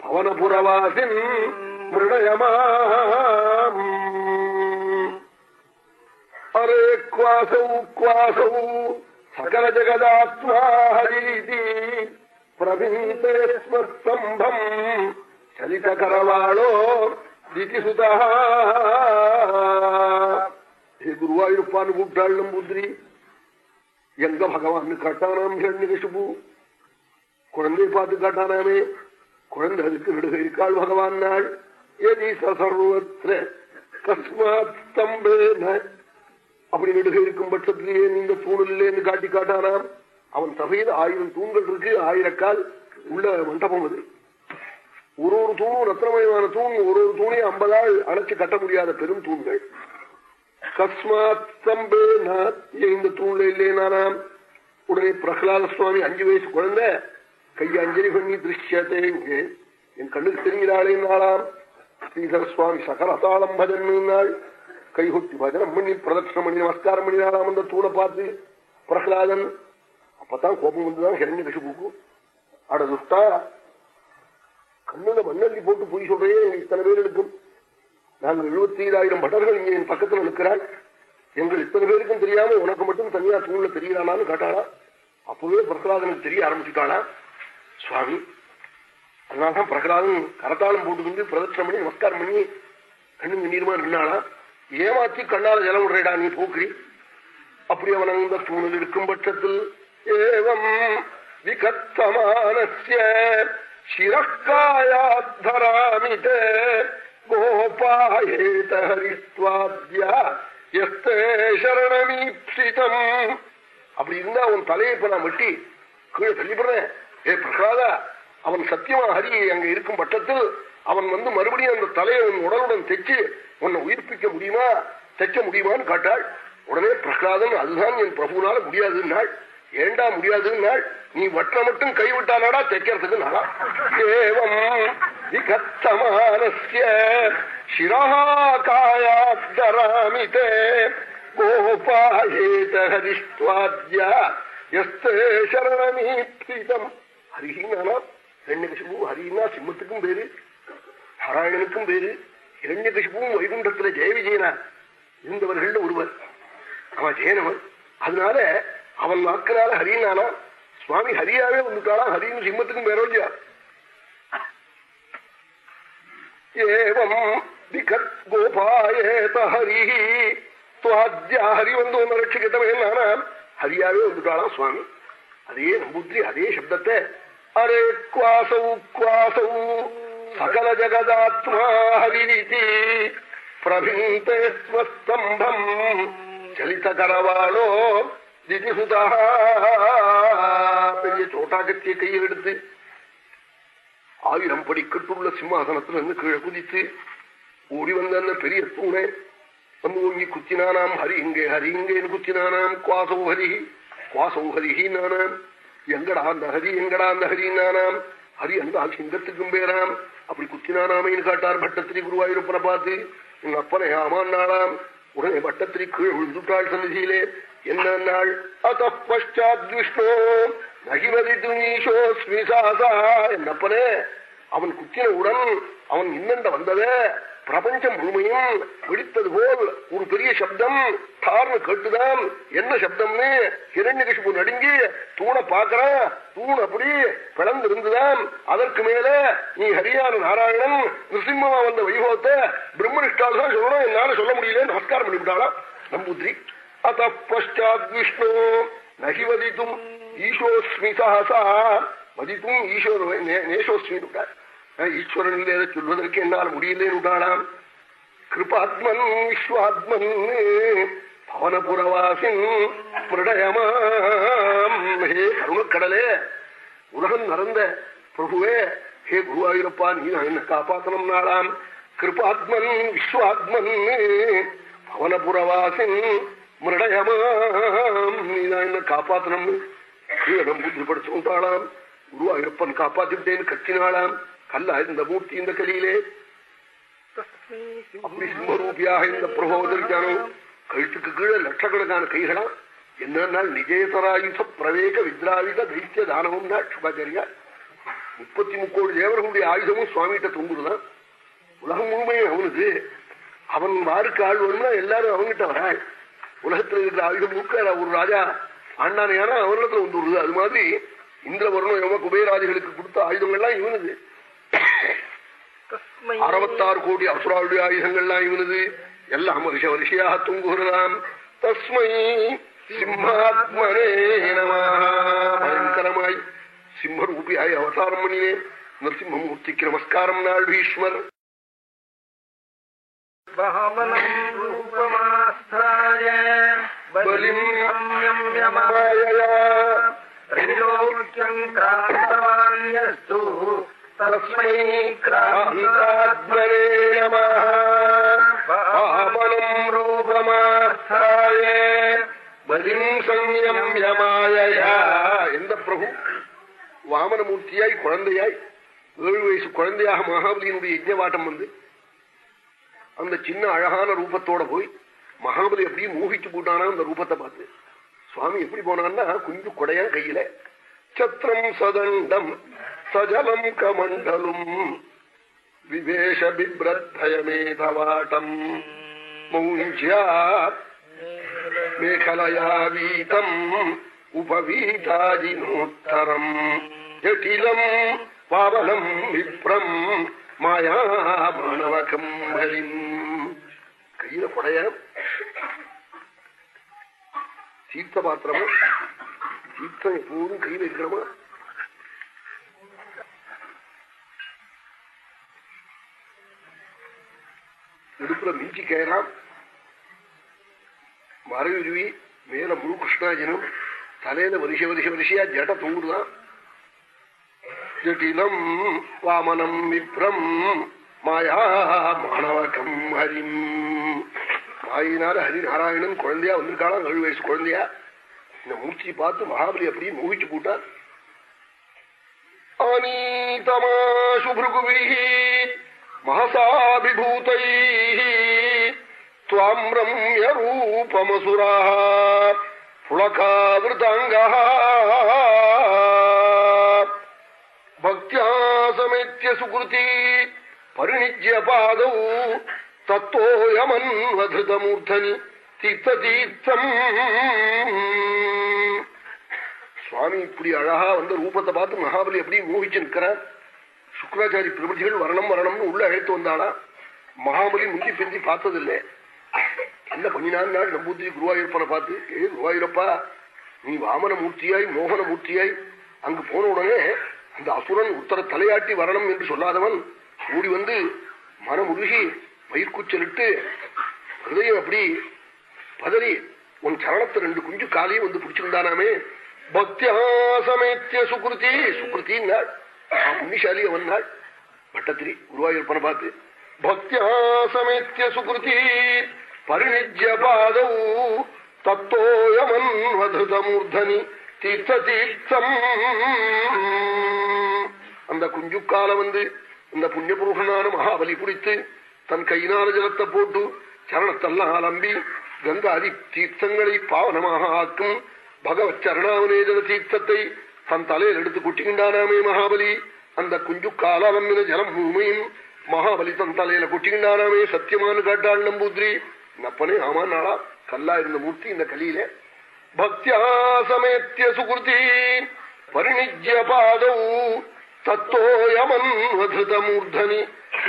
பவனபுரவாசின் மிருணயமாம் அரே குவாசௌ குவாசௌ சகல ஜகதாத்மா ஹரீதி பிரவிந்தே ஸ்மத்தம்பம் சலிதகரவாளோ திதிசுதா குருவாயூரப்பான்னு கூப்பிட்டாள் நம்பூதிரி எங்க பகவான் காட்டானாம் ஹிரண்யகிஷபு குழந்தை பார்த்து காட்டானாமே குழந்தை அதுக்கு நடுக இருக்காள் பகவான் நாள் எதி சர்வத்திர கஸ்மாத்தம்பேன அப்படி நெடுக இருக்கும் பட்சத்திலேயே நீங்க தூணில்லேன்னு காட்டி காட்டானாம் அவன் சபையில் ஆயிரம் தூண்கள் இருக்கு ஆயிரக்கால் உள்ள மண்டபம் அது ஒரு ஒரு தூணும் ரத்னமயமான தூண் ஒரு ஒரு தூணையும் ஐம்பதாள் அணைச்சு கட்ட முடியாத பெரும் தூண்கள். கஸ்மாத் ஸ்தம்பேன இந்த தூண்ல இல்லைனானாம் உடனே பிரகலாத சுவாமி அஞ்சு வயசு குழந்தை கையை அஞ்சலி பண்ணி திருஷ்யத்தை இங்கே என் கண்ணுக்கு தெரிகிறாளே நாளாம் ஸ்ரீதர சுவாமி சகலதாளம் பஜன் நாள் கைகொட்டி பஜனம் பண்ணி பிரதட்சணம் பண்ணி நமஸ்காரம் பண்ணினாலாம் அந்த தூளை பார்த்து பிரகலாதன் அப்பதான் கோபம் வந்துதான் ஹிரண்ய கசிபுக்கு அட துஷ்டா கண்ணுல மண்ணள்ளி போட்டு பொய் சொல்றே இத்தனை பேர் இருக்கும். நாங்கள் எழுபத்தி ஐயாயிரம் பட்டர்கள் இங்கே என் பக்கத்தில் இருக்கிறாள் எங்கள் இத்தனை பேருக்கும் தெரியாம உனக்கு மட்டும் தனியா தூண்ல தெரியலானான்னு காட்டாளா அப்பவே பிரகலாதனுக்கு தெரிய ஆரம்பிச்சுட்டாளா சுவாமி அதனாலதான் பிரகலாதன் கரத்தாளம் போட்டுக்கிட்டு பிரதட்சணம் பண்ணி நமஸ்காரம் பண்ணி கண்ணு நீருமா நின்னாளா ஏமாத்தி கண்ணால ஜலம் விடுறேடா நீ போக்குறி அப்படி அவன் அந்த தூணில் இருக்கும் பட்சத்தில் ஏவம் விகத்தமான சிரக்காயாத்தராமித கோபாயேத ஹரித்வாத்யா எஸ்தே சரணமீப்சிதம் அப்படி இருந்தா அவன் தலையை இப்ப நான் வெட்டி கீழே தள்ளிப்படுறேன் ஏ பிரசாதா அவன் சத்தியமா ஹரி அங்க இருக்கும் பட்சத்தில் அவன் வந்து மறுபடியும் அந்த தலையை உன் உடலுடன் தைச்சு உன்னை உயிர்ப்பிக்க முடியுமா? தைக்க முடியுமான்னு காட்டாள். உடனே பிரகலாதன் அதுதான் என் பிரபுனால முடியாதுன்னாள். ஏண்டா முடியாதுன்னாள் நீ வட்ட மட்டும் கைவிட்டானாடா தைக்கிறதுக்கு நாளா? ஏவம் விகத்தமானஸ்ய சிராகாயாத்தராமிதே கோபாயேத ஹரிஷ்வாத்யா எஸ்தே சரணமீப்சிதம் ஹரிஹீனானா இரண்யகசிபு ஹரினா சிம்மத்துக்கும் பேரு நாராயணனுக்கும் பேரு இரண்யகசிபுவும் வைகுண்டத்துல ஜெய விஜயனா இருந்தவர்கள் ஒருவர். அவன் ஜெயனவன். அதனால அவன் வாக்குனால ஹரினானா? சுவாமி ஹரியாவே வந்துட்டாளா? ஹரின்னு சிம்மத்துக்கும் பேரோ இல்லையா ஏவம் விகத் கோபாயேத ஹரி துவாத்யா ஹரி வந்து ஒன்னு ரட்சிக்கிட்டவே நானா ஹரியாவே வந்துட்டாளாம் சுவாமி? அதே நம்பூத்திரி அதே சப்தத்தை. அரே குவாசௌ குவாசௌ. சகல ஜகதாத்மா ஹரிதி பிரபிந்தே ஸ்வஸ்தம்பம். சலித கரவாளோ பெரிய சோட்டாகத்திய கையை எடுத்து ஆயிரம் படிக்கட்டுள்ள சிம்மாசனத்துல இருந்து கீழே குதித்து ஓடி வந்த பெரிய தூணை வந்து ஓங்கி குத்தினானாம் ஹரி இங்கே ஹரி இங்கேன்னு குத்தினானாம். குவாசோ ஹரி குவாசோ ஹரிஹி நானாம். எங்கடா அந்த ஹரி எங்கடா அந்த ஹரி நானாம். ஹரி அந்த சிங்கத்துக்கும் பேராம். அப்படி குத்தினானாமேன்னு காட்டார் பட்டத்திரி குருவாயூரப்பனை பார்த்து உங்க அப்பனை ஆமான் நாளாம் உடனே பட்டத்திரி கீழ் விழுந்துட்டாள் சந்நிதியிலே என்ன நாள்? அத்த மகிமதி விஷ்ணு நகிமதி துணீஷோஸ்மி சாசா என்னப்பனே? அவன் குத்தினவுடன் அவன் இன்னண்ட வந்ததே? பிரபஞ்சம் முழுமையும் வெடித்தது போல் ஒரு பெரிய சப்தம் தார்னு கேட்டுதான். என்ன சப்தம்னு? ஹிரண்யகிஷிபு நடுங்கி தூணை பாக்குறான் தூண் அப்படி பிளந்து இருந்துதான் அதற்கு மேல நீ ஹரியான நாராயணன் நிருசிம்மமா வந்த வைபவத்தை பிரம்மனிஷ்டால் தான் சொல்லணும். என்னால சொல்ல முடியல நமஸ்காரம் பண்ணிவிட்டாளா நம்பூத்ரி. அத்த பஷாத் நகி வதித்தும் ஈஷோஸ்மி சஹசா வதித்தும் ஈஸ்வர நேஷோஸ்மி ஈஸ்வரன் இல்லையதை சொல்வதற்கு என்னால் முடியலேன்னு கிருபாத்மன் விஸ்வாத்மன் பவனபுரவாசின் பிரடயமாம் ஹே கருணக்கடலே உலகம் நடந்த பிரபுவே ஹே குருவாயூரப்பா நீ என்ன காப்பாத்தனம் நாளாம் கிருபாத்மன் விஸ்வாத்மன் பவனபுரவாசின் மிருடயமாம் நீதான் என்ன காப்பாத்தனம்னு கீழம் புத்திப்படுத்துட்டாளாம் குருவாயூரப்பன் காப்பாத்திட்டேன்னு கத்தினாளாம் கல்லா இந்த மூர்த்தி இந்த கலியிலே. அப்படி சிம்மரூபியாக இந்த பிரபோதரிக்கானோ கழுத்துக்கு கீழே லட்சக்கணக்கான கைகளா. என்னன்னா நிஜேதராயுத பிரவேக வித்ராவித தைத்திய தானவம் சுபாச்சாரியா. முப்பத்தி முக்கோடி தேவர்களுடைய ஆயுதமும் சுவாமிகிட்ட தொங்குதுதான். உலகம் முழுமையும் அவனுக்கு அவன் வாருக்கு ஆள் வேணும்னா எல்லாரும் அவன்கிட்ட வராள். உலகத்துல இருக்கிற ஆயுதம் முக்க ஒரு ராஜா ஆண்டானையான அவரிடத்துல வந்து வருது அது மாதிரி இந்திரவர்ணம் எவ குபேராதிகளுக்கு கொடுத்த ஆயுதங்கள்லாம் இவனுது. அறுபத்தாறு கோடி அசுராளுடைய ஆயுதங்கள்லாம் இவனுது. எல்லாம் வருஷ வருஷையாக தூங்குகிறதாம். தஸ்மை சிம்மாத்மனே பயங்கரமாய் சிம்மரூபியாய் அவதாரம் பண்ணினேன் நரசிம்மமூர்த்திக்கு நமஸ்காரம் நாள் பீஷ்மர் बहवनम् रूपमास्थाय बलिम् संयम्यमायया त्रैलोक्यम् क्रान्तवान्यस्तु तस्मै क्रान्तात्मने नमः வாமனம் ரூபமாஸ்தாய பலிம் சம்யம்யமாயயா எந்த பிரபு வாமனமூர்த்தியாய் குழந்தையாய் ஏழு வயசு குழந்தையாக மகாபலியினுடைய யஜ்ஞவாட்டம் வந்து அந்த சின்ன அழகான ரூபத்தோட போய் மகாபலி எப்படி மூகிச்சு போட்டானா அந்த ரூபத்தை பார்த்து. சுவாமி எப்படி போனான்னா குஞ்சு கொடையா கையில. சத்திரம் சதண்டம் சஜலம் கமண்டலும் விவேஷ பிப்ரத்தயமேதவாட்டம் மௌஞ்சியா மேகலயா வீதம் உபவீதாஜினோத்தரம் ஜட்டிலம் பாவலம் விப்ரம் மாயா மாணவகம் ஹரிம் கையில கொடைய தீர்த்த பாத்திரமா தீர்த்தம் எப்போதும் கையில் இருக்கணுமா? இடுப்புல மிஞ்சி கயறாம் மறையுருவி மேல முழு கிருஷ்ணாஜனம் தலையில வருஷ வருஷ வருஷையா ஜட தூங்குதான் ஜட்டிலம் வாமனம் விப்ரம் மாயா மாணவகம் ஹரிம். மாயினால ஹரிநாராயணன் குழந்தையா வந்திருக்காளாம் ஏழு வயசு குழந்தையா? இந்த மூர்த்தியை பார்த்து மகாபலி அப்படியே மூகிச்சு போட்டார். அனீதமாசு மகசாபிபூதை துவாம் ரம்ய ரூபமசுரா புலகாவிருதாங்க பக்தியா சமேத்திய சுகிருதி பரிணிஜ்ய பாதௌ தத்தோயமன்வதிருதமூர்த்தனி தீர்த்த தீர்த்தம் சுவாமி இப்படி அழகா வந்த ரூபத்தை பார்த்து மகாபலி எப்படி மோகிச்சு நிற்கிறார். சுக்கராச்சாரி பிரபுஜிகள் வரணும் வரணும்னு உள்ள அழைத்து வந்தானா மகாபலி முந்தி பிந்தி பார்த்ததில்லை. என்ன பண்ணினான் நம்பூத்திரி குருவாயூர்ப்பனை பார்த்து ஏ குருவாயூரப்பா நீ வாமன மூர்த்தியாய் மோகன மூர்த்தியாய் அங்கு போன உடனே அந்த அசுரன் உத்தர தலையாட்டி வரணும் என்று சொல்லாதவன் கூடி வந்து மனம் உருகி மயிர்கூச்சலிட்டு ஹிருதயம் அப்படி பதறி உன் சரணத்தை ரெண்டு குஞ்சு காலையும் வந்து பிடிச்சிருந்தானாமே. பக்தியாசமேத்திய சுக்ருதி. சுக்ருத்தின்னாள் புண்ணிசாலி அவன் நாள் பட்டத்திரி குருவாயூர்பனை பார்த்து. பக்தியாசமேத்திய சுக்ருதி பரிணிஜ்ய தத்தோயமன் தத்தோயமன்வதிருதமூர்தனி தீர்த்த தீர்த்தம் அந்த குஞ்சுக்கால வந்து இந்த புண்ணிய புருஷனான மகாபலி குடித்து தன் கையினால ஜலத்தை போட்டு சரணத்தெல்லாம் அலம்பி கங்காதி தீர்த்தங்களை பாவனமாக ஆக்கும் பகவத் சரணாவனேஜன தீர்த்தத்தை தன் தலையில் எடுத்து குட்டிக்கின்றானாமே மகாபலி. அந்த குஞ்சு காலாலம்பின ஜலம் பூமியும் மகாபலி தன் தலையில குட்டிக்கின்றானாமே சத்தியமானு காட்டாள் நம்பூத்ரி. நப்பனே ஆமா நாளா கல்லா இருந்த மூர்த்தி இந்த கலியில. பக்தியா சமேத்திய சுகுர்த்தி பரிணிஜ்ய பாதவு தத்தோயமன்வதமூர்தனி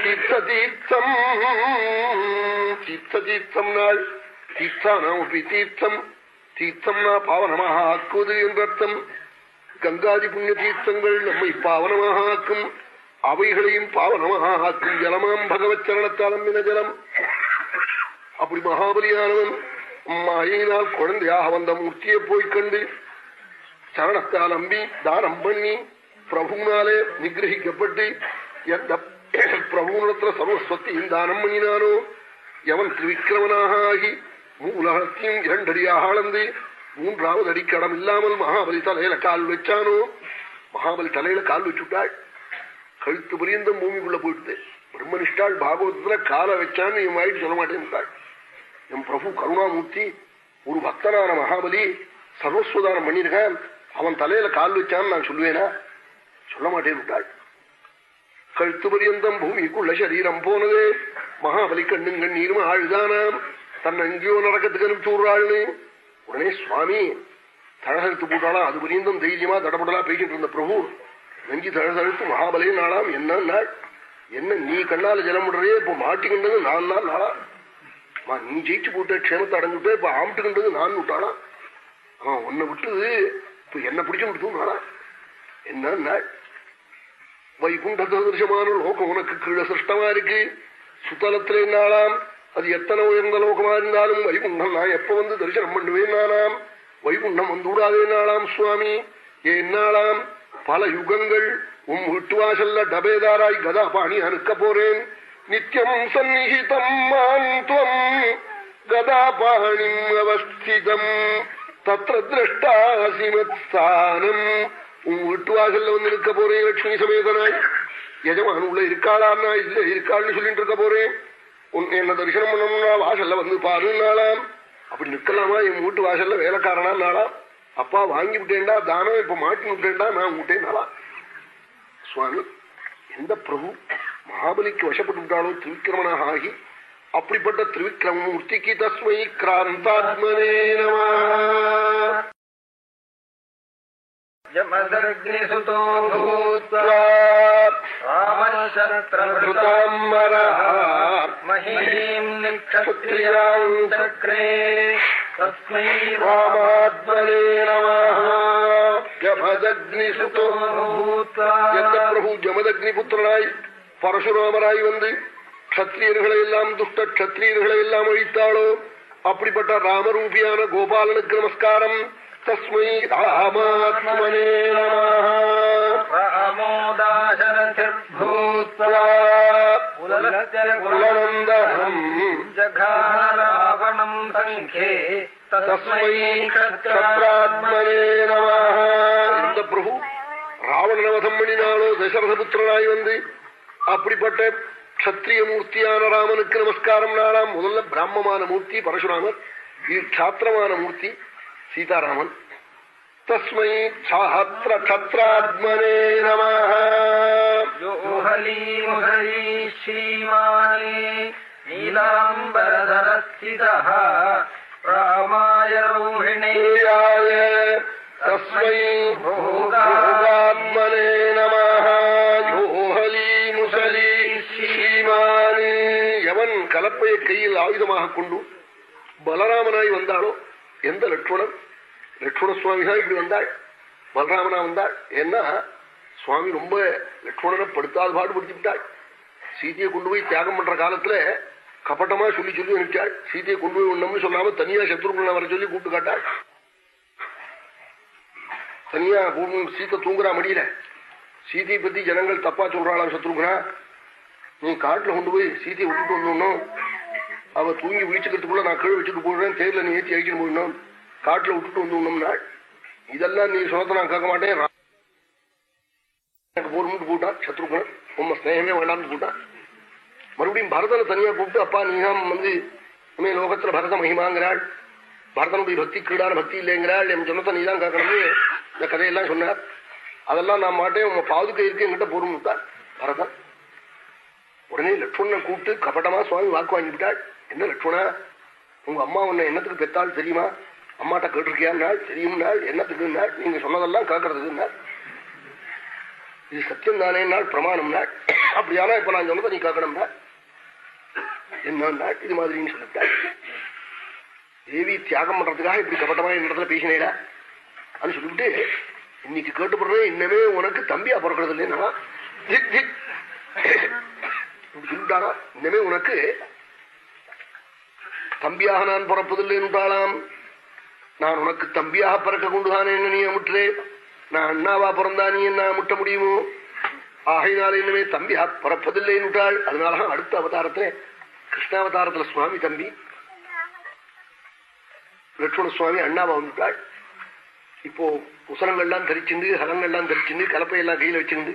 தீர்த்த தீர்த்தம் தீர்த்த தீர்த்தம் நாள். தீர்த்தானாமப்பி தீர்த்தம் தீர்த்தம்னா பாவனமாக ஆக்குவது என்றர்த்தம் கங்காதி புண்ணிய தீர்த்தங்கள் நம்மை பாவனமாக ஆக்கும். அவைகளையும் பாவனமாக ஆக்கும் ஜலமாம் பகவத் சரணத்தாலம் என ஜலம். அப்படி மகாபலியானவன் மாயினால் குழந்தையாக வந்த மூர்த்தியை போய் கண்டு சரணத்தால் அம்பி தானம் பண்ணி பிரபுனாலே நிகிரகிக்கப்பட்டு எந்த பிரபுனத்துல சர்வஸ்வத்தி தானம் பண்ணினானோ எவன் திருவிக்கிரமனாக ஆகி மூலகத்தையும் இரண்டடியாக அளந்து மூன்றாவது அடிக்கடம் இல்லாமல் மகாபலி தலையில கால் வச்சானோ மகாபலி தலையில கால் வச்சுட்டாள் கழுத்து புரிந்தம் பூமிக்குள்ள போயிட்டு பிரம்மனிஷ்டாள் பாகவதத்துல காலை வச்சான்னு என் வாயிட்டு சொல்ல மாட்டேன்ட்டாள் என் பிரபு கருணாமூர்த்தி ஒரு பக்தனான மகாபலி சர்வஸ்வதானம் பண்ணிருக்கான் அவன் தலையில கால் வச்சான்னு நான் சொல்லுவேனா சொல்ல மாட்டேன் விட்டாள் கழுத்து பரியந்தம் பூமிக்குள்ள சரீரம் போனது? மகாபலி கண்ணும் கண்ணீரும் ஆழ்தானாம். தன்னை எங்கேயோ நடக்கிறதுக்கு அனுப்பிச்சுடுறாள்னு உடனே சுவாமி தழகழுத்து போட்டாலாம் அது பரியந்தம் தைரியமா தடபடலா பேசிட்டு இருந்த பிரபு நெஞ்சி தழகழுத்து மகாபலி நாளாம் என்ன நாள் என்ன நீ கண்ணால ஜலம் விடுறே இப்ப மாட்டிக்கின்றது நான் தான் நாளா? நீ ஜெயிச்சு போட்ட க்ஷேமத்தை அடைஞ்சுட்டு இப்ப ஆமிட்டுக்கின்றது நான் விட்டானா அவன் உன்னை விட்டு இப்ப என்ன பிடிச்சு விட்டு நாளா? என்ன நாள் வைகுண்ட திருஷமான லோகம் உனக்கு கீழே சிருஷ்டமா இருக்கு சுத்தலத்திலே நாளாம் அது எத்தனை உயர்ந்த லோகமா இருந்தாலும் வைகுண்டம் நான் எப்ப வந்து தரிசனம் பண்ணுவேன் நானாம் வைகுண்டம் வந்துவிடாதே நாளாம் சுவாமி என்னாலாம் பல யுகங்கள் உம் வீட்டு வாசல்ல டபேதாராய் கதா பாணி அனுக்க போறேன் நித்தியம் சந்நிஹிதம் மாந்தம் கதா பாணிம் அவஸ்திதம் தத்திர திரஷ்டாசிமத்ஸ்தானம் உன் வீட்டு வாசல்ல வந்து நிற்க போறேன் லட்சுமி சமேதனாய். எஜமான் உள்ள இருக்காளான்னா இல்ல இருக்காள்னு சொல்லிட்டு இருக்க போறேன். என்ன தரிசனம் பண்ணணும்னா வாசல்ல வந்து பாருன்னாலாம் அப்படி நிக்கலாமா என் வீட்டு வாசல்ல வேலைக்காரனா நாளா அப்பா வாங்கி விட்டேன்டா தானம் இப்ப மாட்டி விட்டேன்டா நான் விட்டேன் நாளா சுவாமி எந்த பிரபு மகாபலிக்கு வசப்பட்டு விட்டாலோ திருவிக்கிரமனாக ஆகி அப்படிப்பட்ட திருவிக்கிரமூர்த்திக்கு தஸ்மை கிராந்தாத்மனே நம. यमदग्निसुतो भूत्वा रामशस्त्रभृताम्बरः महीम् निक्षत्रियाम् चक्रे तस्मै ராமாத்மனே நமः ஜமதக்னிசுதோ भूत्वा எந்த பிரபு ஜமதக்னி புத்திரனாய் பரசுராமராய் வந்து கத்திரியர்களை எல்லாம் துஷ்ட கத்திரியர்களை எல்லாம் அழித்தாளோ அப்படிப்பட்ட ராமரூபியான கோபாலனுக்கு நமஸ்காரம் తస్మై రామాత్మనే నమోదాశరథిర్భూత్వలనందనం జఘారావణం సంఖ్యే తస్మై క్షత్రాత్మనే నమ இந்த பிரபு ராவணன வதம் பண்ணினாலோ தசரத புத்திரனாய் வந்து அப்படிப்பட்ட கஷத்திரிய மூர்த்தியான ராமனுக்கு நமஸ்காரம் நாளாம் முதல்ல பிராமமான மூர்த்தி பரசுராமர் இது க்ஷாத்திரமான மூர்த்தி சீதாராமன். தஸ்மை சாஹத்ர சத்ராத்மனே நம ஜோஹலி முஹலி ஸ்ரீமானே நீலாம்பரதரஸ்தித ராமாய ரோஹிணேயாய தஸ்மை போகாத்மனே நம ஜோஹலி முசலி ஸ்ரீமானே. எவன் கலப்பையை கையில் ஆயுதமாக கொண்டு பலராமனாய் வந்தாலோ எந்த லட்சுமணன்? லட்சுமண சுவாமி தான் இப்படி வந்தாள். பலராமனா வந்தாள். ஏன்னா சுவாமி ரொம்ப லட்சுமணனை படுத்தாத பாடு விட்டாள். சீதையை கொண்டு போய் தியாகம் பண்ற காலத்துல கபட்டமா சொல்லி சொல்லி அனுப்பிச்சாள். சீதையை கொண்டு போய் ஒண்ணம்னு சொல்லாம தனியா சத்ருகுணனை வர சொல்லி கூப்பிட்டு காட்டாள். தனியா சீத்தை தூங்குறா மடியில. சீதையை பத்தி ஜனங்கள் தப்பா சொல்றாளாம் சத்ருகுணா. நீ காட்டுல கொண்டு போய் சீதையை விட்டுட்டு வந்துடணும் அவ தூங்கி வீழ்ச்சிக்கிறதுக்குள்ள நான் கீழே வச்சுட்டு போடுறேன் தேர்ல நீ ஏற்றி அழிச்சுட்டு போயிடணும். காட்டுல விட்டுட்டு வந்துடணும் நாள் இதெல்லாம் நீ சொன்னதை நான் கேட்க மாட்டேன். ரா- எனக்கு போர்முட்டு போட்டான் சத்ருகுணன் உம்ம ஸ்நேகமே வேண்டாம்னு போட்டான் மறுபடியும் பரதனை தனியா கூப்பிட்டு அப்பா நீ தான் வந்து இனிமே லோகத்துல பரத மகிமாங்கிறாள். பரதனுடைய பக்தி கீடான பக்தி இல்லைங்கிறாள். என் சொன்னத்தை நீ தான் கேட்கணும்னு இந்த கதையெல்லாம் சொன்னார். அதெல்லாம் நான் மாட்டேன். உங்க பாதுகை இருக்கு என்கிட்ட போர்முட்டான் பரதன் உடனே லட்சுமணனை கூப்பிட்டு கபட்டமா சுவாமி வாக்கு வாங்கிவிட்டாள். என்ன லட்சுமணா உங்க அம்மா உன்னை என்னத்துக்கு பெத்தாள் தெரியுமா? அம்மாட்ட கேட்டிருக்கியா தெரியும் நாள் என்னத்துக்கு நாள் நீங்க சொன்னதெல்லாம் கேட்கறதுக்குன்னாள் இது சத்தியம் தானே நாள் பிரமாணம் நாள். அப்படியானா இப்ப நான் சொன்னதை நீ கேட்கணும்னா என்ன நாள் இது மாதிரின்னு சொல்லிட்டாள் தேவி தியாகம் பண்றதுக்காக இப்படி கபட்டமா இடத்துல பேசினேடா. அது சொல்லிவிட்டு இன்னைக்கு கேட்டுப்படுறேன் இன்னமே உனக்கு தம்பியா பிறக்கிறது இல்லையா திக் திக். சொல்லிட்டானா இன்னமே உனக்கு தம்பியாக நான் பிறப்பதில்லை என்றாலாம் நான் உனக்கு தம்பியாக பிறக்க கொண்டுதானே என்ன நீ அமுற்றே? நான் அண்ணாவா பிறந்தா நீ என்ன அமுட்ட முடியுமோ? ஆகையினால என்னமே தம்பியா பிறப்பதில்லைன்னு விட்டாள் அதனால அடுத்த அவதாரத்துல கிருஷ்ணாவதாரத்துல சுவாமி தம்பி லட்சுமண சுவாமி அண்ணாவா வந்துட்டாள். இப்போ உசரங்கள்லாம் தரிச்சிருந்து ஹலங்கள்லாம் தரிச்சிருந்து கலப்பையெல்லாம் கையில் வச்சிருந்து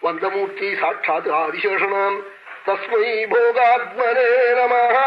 வந்தமூர்த்தி சாட்சாத் ஆதிசேஷனாம். தஸ்மை போகாத்மனே நமஹா.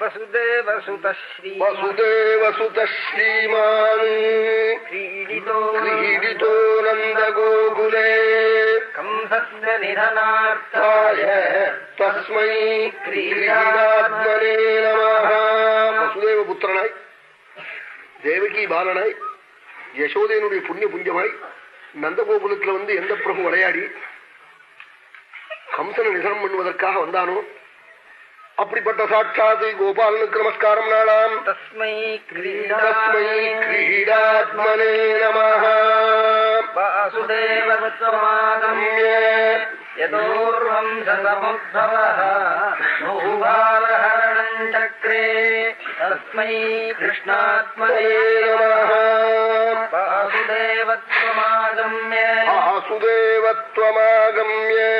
वसुदेवसुतश्री वसुदेवसुतः श्रीमान् क्रीडितो क्रीडितो नन्दगोकुले कंसस्य निधनार्थाय தாய தஸ்மை கிரீடாத்மனே நமः வசுதேவ புத்திரனாய் தேவகி பாலனாய் யசோதையனுடைய புண்ணிய புஞ்சமாய் நந்தகோகுலத்துல வந்து எந்த பிரபு விளையாடி கம்சனை நிதனம் பண்ணுவதற்காக வந்தானோ அப்படிப்பட்ட சாட்சாத் கோபாலனுக்கு நமஸ்காரம் நாளாம். தஸ்மை தஸ்மை கிரீடாத்மனே நம வாசுதேவமாதம்யே சக்ரே தஸ்மை கிருஷ்ணாத்மனே நம வாசுதேவமாகம்யே வாசுதேவமாகம்யே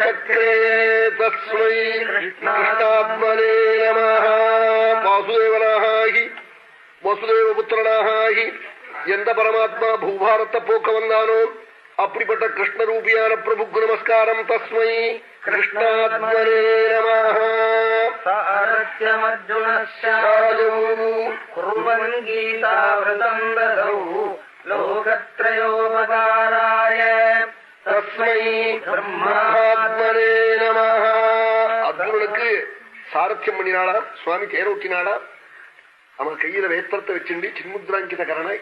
சக்கரே தஸ்மை கிருஷ்ணாத்மனே நம வாசுதேவனாகி வசுதேவபுத்திரனாகி எந்த பரமாத்மா பூபாரத்தை போக்க வந்தானோ அப்படிப்பட்ட கிருஷ்ணரூபியான பிரபுக்கு நமஸ்காரம் தஸ்மை கிருஷ்ணாத்மனே நம लोकत्रयोपकाराय தஸ்மை பிரம்மாத்மனே நமः அர்ஜுனனுக்கு சாரத்தியம் பண்ணினாளா சுவாமி தேரோட்டினாளா அவன் கையில வேத்திரத்தை வச்சுண்டு சின்முத்ராங்கித கரணாய்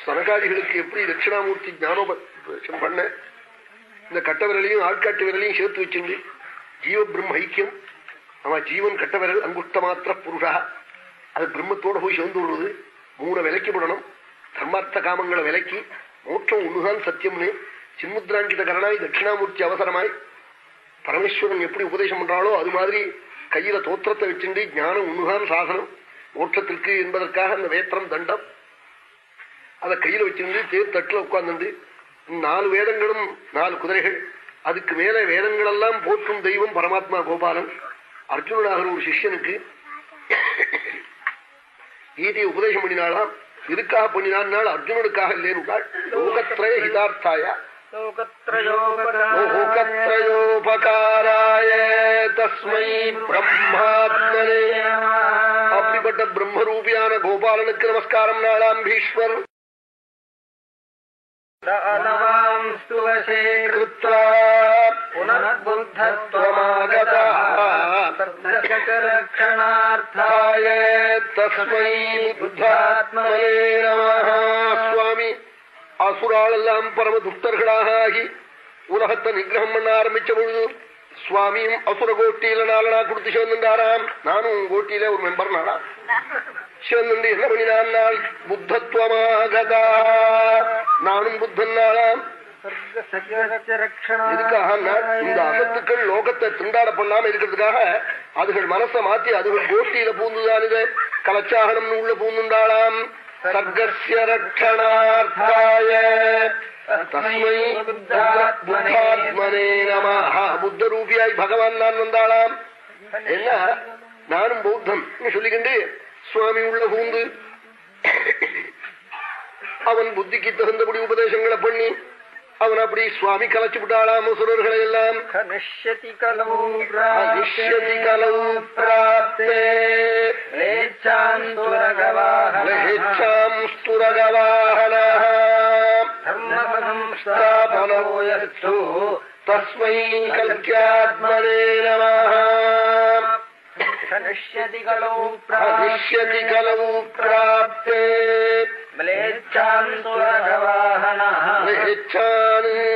சனகாதிகளுக்கு எப்படி தட்சிணாமூர்த்தி ஞானோபதேசம் பண்ண இந்த கட்ட விரலையும் ஆள்காட்டு விரலையும் சேர்த்து வச்சுண்டு ஜீவ பிரம்ம ஐக்கியம் அவன் ஜீவன் கட்ட விரல் அங்குஷ்ட மாத்திர புருஷா அது பிரம்மத்தோட போய் சேர்ந்து விடுறது மூணு விலைக்கு விடணும் தர்மார்த்த காமங்களை விலக்கி மோட்சம் ஒண்ணுதான் சத்தியம்னு சின்முத்ராங்கித கரணாய் தட்சிணாமூர்த்தி அவசரமாய் பரமேஸ்வரன் எப்படி உபதேசம் பண்றாளோ அது மாதிரி கையில தோத்திரத்தை வச்சுண்டு ஞானம் ஒண்ணுதான் சாசனம் மோட்சத்திற்கு என்பதற்காக அந்த வேத்திரம் தண்டம். அதை கையில வச்சிருந்து தேர் தட்டுல உட்கார்ந்து நாலு வேதங்களும் நாலு குதிரைகள். அதுக்கு மேல வேதங்கள் எல்லாம் போற்றும் தெய்வம் பரமாத்மா கோபாலன். அர்ஜுனனாகிற ஒரு சிஷ்யனுக்கு. கீதையை உபதேசம் பண்ணினாலாம் இதுக்காக பண்ணினாள் அர்ஜுனனுக்காக இல்லேன்னு லோகத்ரய ஹிதார்த்தாயா. லோகத்ரயோபகாராய தஸ்மை பிரம்மாத்மனே. அப்படிப்பட்ட பிரம்மரூபியான கோபாலனுக்கு நமஸ்காரம் நாளாம் பீஷ்மர். दानवांस्तु वशे கிருத்வா पुनर्बुद्धत्वमागतः रक्षणार्थाय தஸ்மை புத்தாத்மனே நமः சுவாமி அசுராளெல்லாம் பரம துஷ்டர்களாக ஆகி உலகத்தை நிகிரகம் பண்ண ஆரம்பிச்ச பொழுது சுவாமியும் அசுர கோஷ்டியில நாலனா கொடுத்து சேர்ந்துட்டாராம் நானும் கோஷ்டியில ஒரு மெம்பர் நாளா சேர்ந்து என்ன பண்ணினான் நாள் புத்தத்துவமாகதா நானும் புத்தன் நாளாம் இந்த அசத்துக்கள் லோகத்தை திண்டாட பண்ணாம இருக்கிறதுக்காக அதுகள் மனசை மாத்தி அதுகள் கோஷ்டியில பூந்துதான் இது கலச்சாகனம் உள்ள பூந்துண்டாளாம் சர்க்கசிய ரட்சணார்த்தாய தஸ்மை புத்தாத்மனே நம புத்த ரூபியாய் பகவான் நான் வந்தாளாம் என்ன நானும் பௌத்தன் சொல்லிக்கிண்டு சுவாமி உள்ள பூந்து அவன் புத்திக்கு தகுந்தபடி உபதேசங்களை பண்ணி அவன் அப்படி சுவாமி கலைச்சு விட்டாளாம் சுரர்களை எல்லாம் निश्यति कलौ நிஷ்யதி கலவு பிராப்தே लेच्छान्तुरगवाहनः ஸ்துரகவாகனः धर्मसंस्थापनो यस्तु தஸ்மை கல்யாத்மனே நமः निश्यति कलौ நிஷ்யதி கலவு பிராப்தே म्लेच्छान्तुरगवाहनः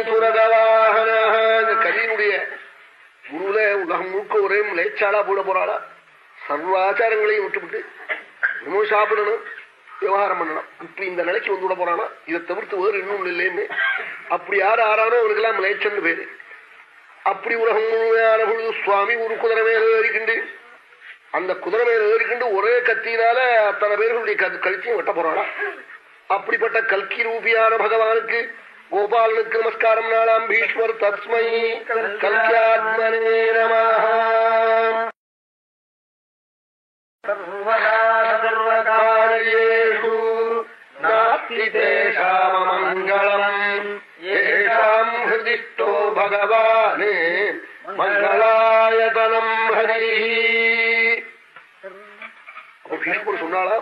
சுரகவாகனः இந்த கலியினுடைய குருல உலகம் முழுக்க ஒரே லேச்சாளா போட போறாளா சர்வ ஆச்சாரங்களையும் விட்டுவிட்டு இன்னும் சாப்பிடணும் விவகாரம் பண்ணணும். இப்ப இந்த நிலைக்கு வந்து விட போறானா? இதை தவிர்த்து வேறு இன்னும் இல்லைன்னு அப்படி யார் ஆறானோ அவனுக்கெல்லாம் லேச்சன்னு பேரு. அப்படி உலகம் முழுமையான பொழுது சுவாமி ஒரு குதிரை மேல ஏறிக்கிண்டு அந்த குதிரை மேல ஏறிக்கிண்டு ஒரே கத்தியினால அத்தனை பேர்களுடைய க- கழுத்தையும் வெட்ட போறானா? அப்படிப்பட்ட கல்கி ரூபியான பகவானுக்கு கோபாலனுக்கு நமஸ்காரம். நாளாம் பீஷ்மர் தஸ்மை. கல்கியாத்மனே நமः மங்களம் ஏஷாம் ஹிருதிஷ்டோ பகவான் மங்களாயதனம் ஹரி பீஷ்மர் சொன்னாளா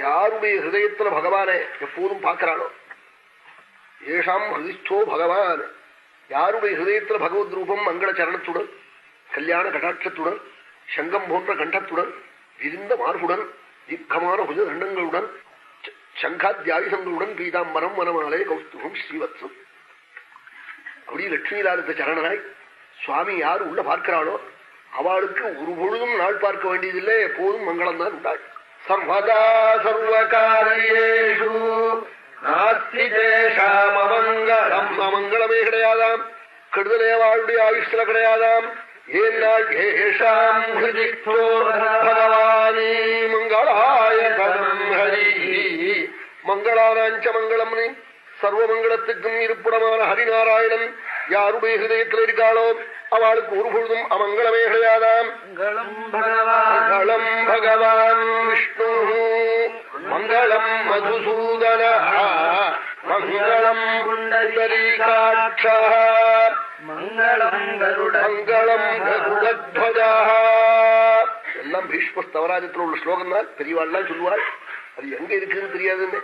யாருடைய ஹிருதயத்துல பகவானை எப்போதும் பார்க்கிறாளோ ஏஷாம் ஹிருதிஷ்டோ பகவான் யாருடைய ஹிருதயத்துல பகவத் ரூபம் மங்கள சரணத்துடன் கல்யாண கடாட்சத்துடன் சங்கம் போன்ற கண்டத்துடன் விரிந்த மார்புடன் தீர்க்கமான புஜ தண்டங்களுடன் சங்காத்தியாயுதங்களுடன் பீதாம்பரம் வனமாலே கௌஸ்துபம் ஸ்ரீவத்சம் அப்படி லட்சுமிலாதத்த சரணனாய் சுவாமி யார் உள்ள பார்க்கிறாளோ அவளுக்கு ஒரு பொழுதும் நாள் பார்க்க வேண்டியதில்லை எப்போதும் மங்களம் தான் உண்டாள். சர்வதா சர்வகாரியேஷு. நாஸ்தி தேஷாம் அமங்கலம் அமங்கலமே கிடையாதாம். கெடுதலே அவளுடைய ஆயுஷ்ல கிடையாதாம். ஏஷாம் ஹிருதிக்தோ பகவானே மங்களாயதனம் ஹரி. மங்களானாஞ்ச மங்களம்னு. சர்வமங்களத்துக்கும் இருப்பிடமான ஹரிநாராயணன் யாருடைய ஹிருதயத்தில் இருக்காளோ? அவளுக்கு ஒரு பொழுதும் அமங்களமே கிடையாதாம். மங்களம் பகவான். விஷ்ணு. மங்களம் மதுசூதன. மங்களம் புண்டரீகாட்ச மங்களம் கருடத்வஜா எல்லாம் பீஷ்ம ஸ்தவராஜத்தில் உள்ள ஸ்லோகம் தான். பெரியவாள்லாம் சொல்லுவாள். அது எங்க இருக்குன்னு தெரியாதுன்னு.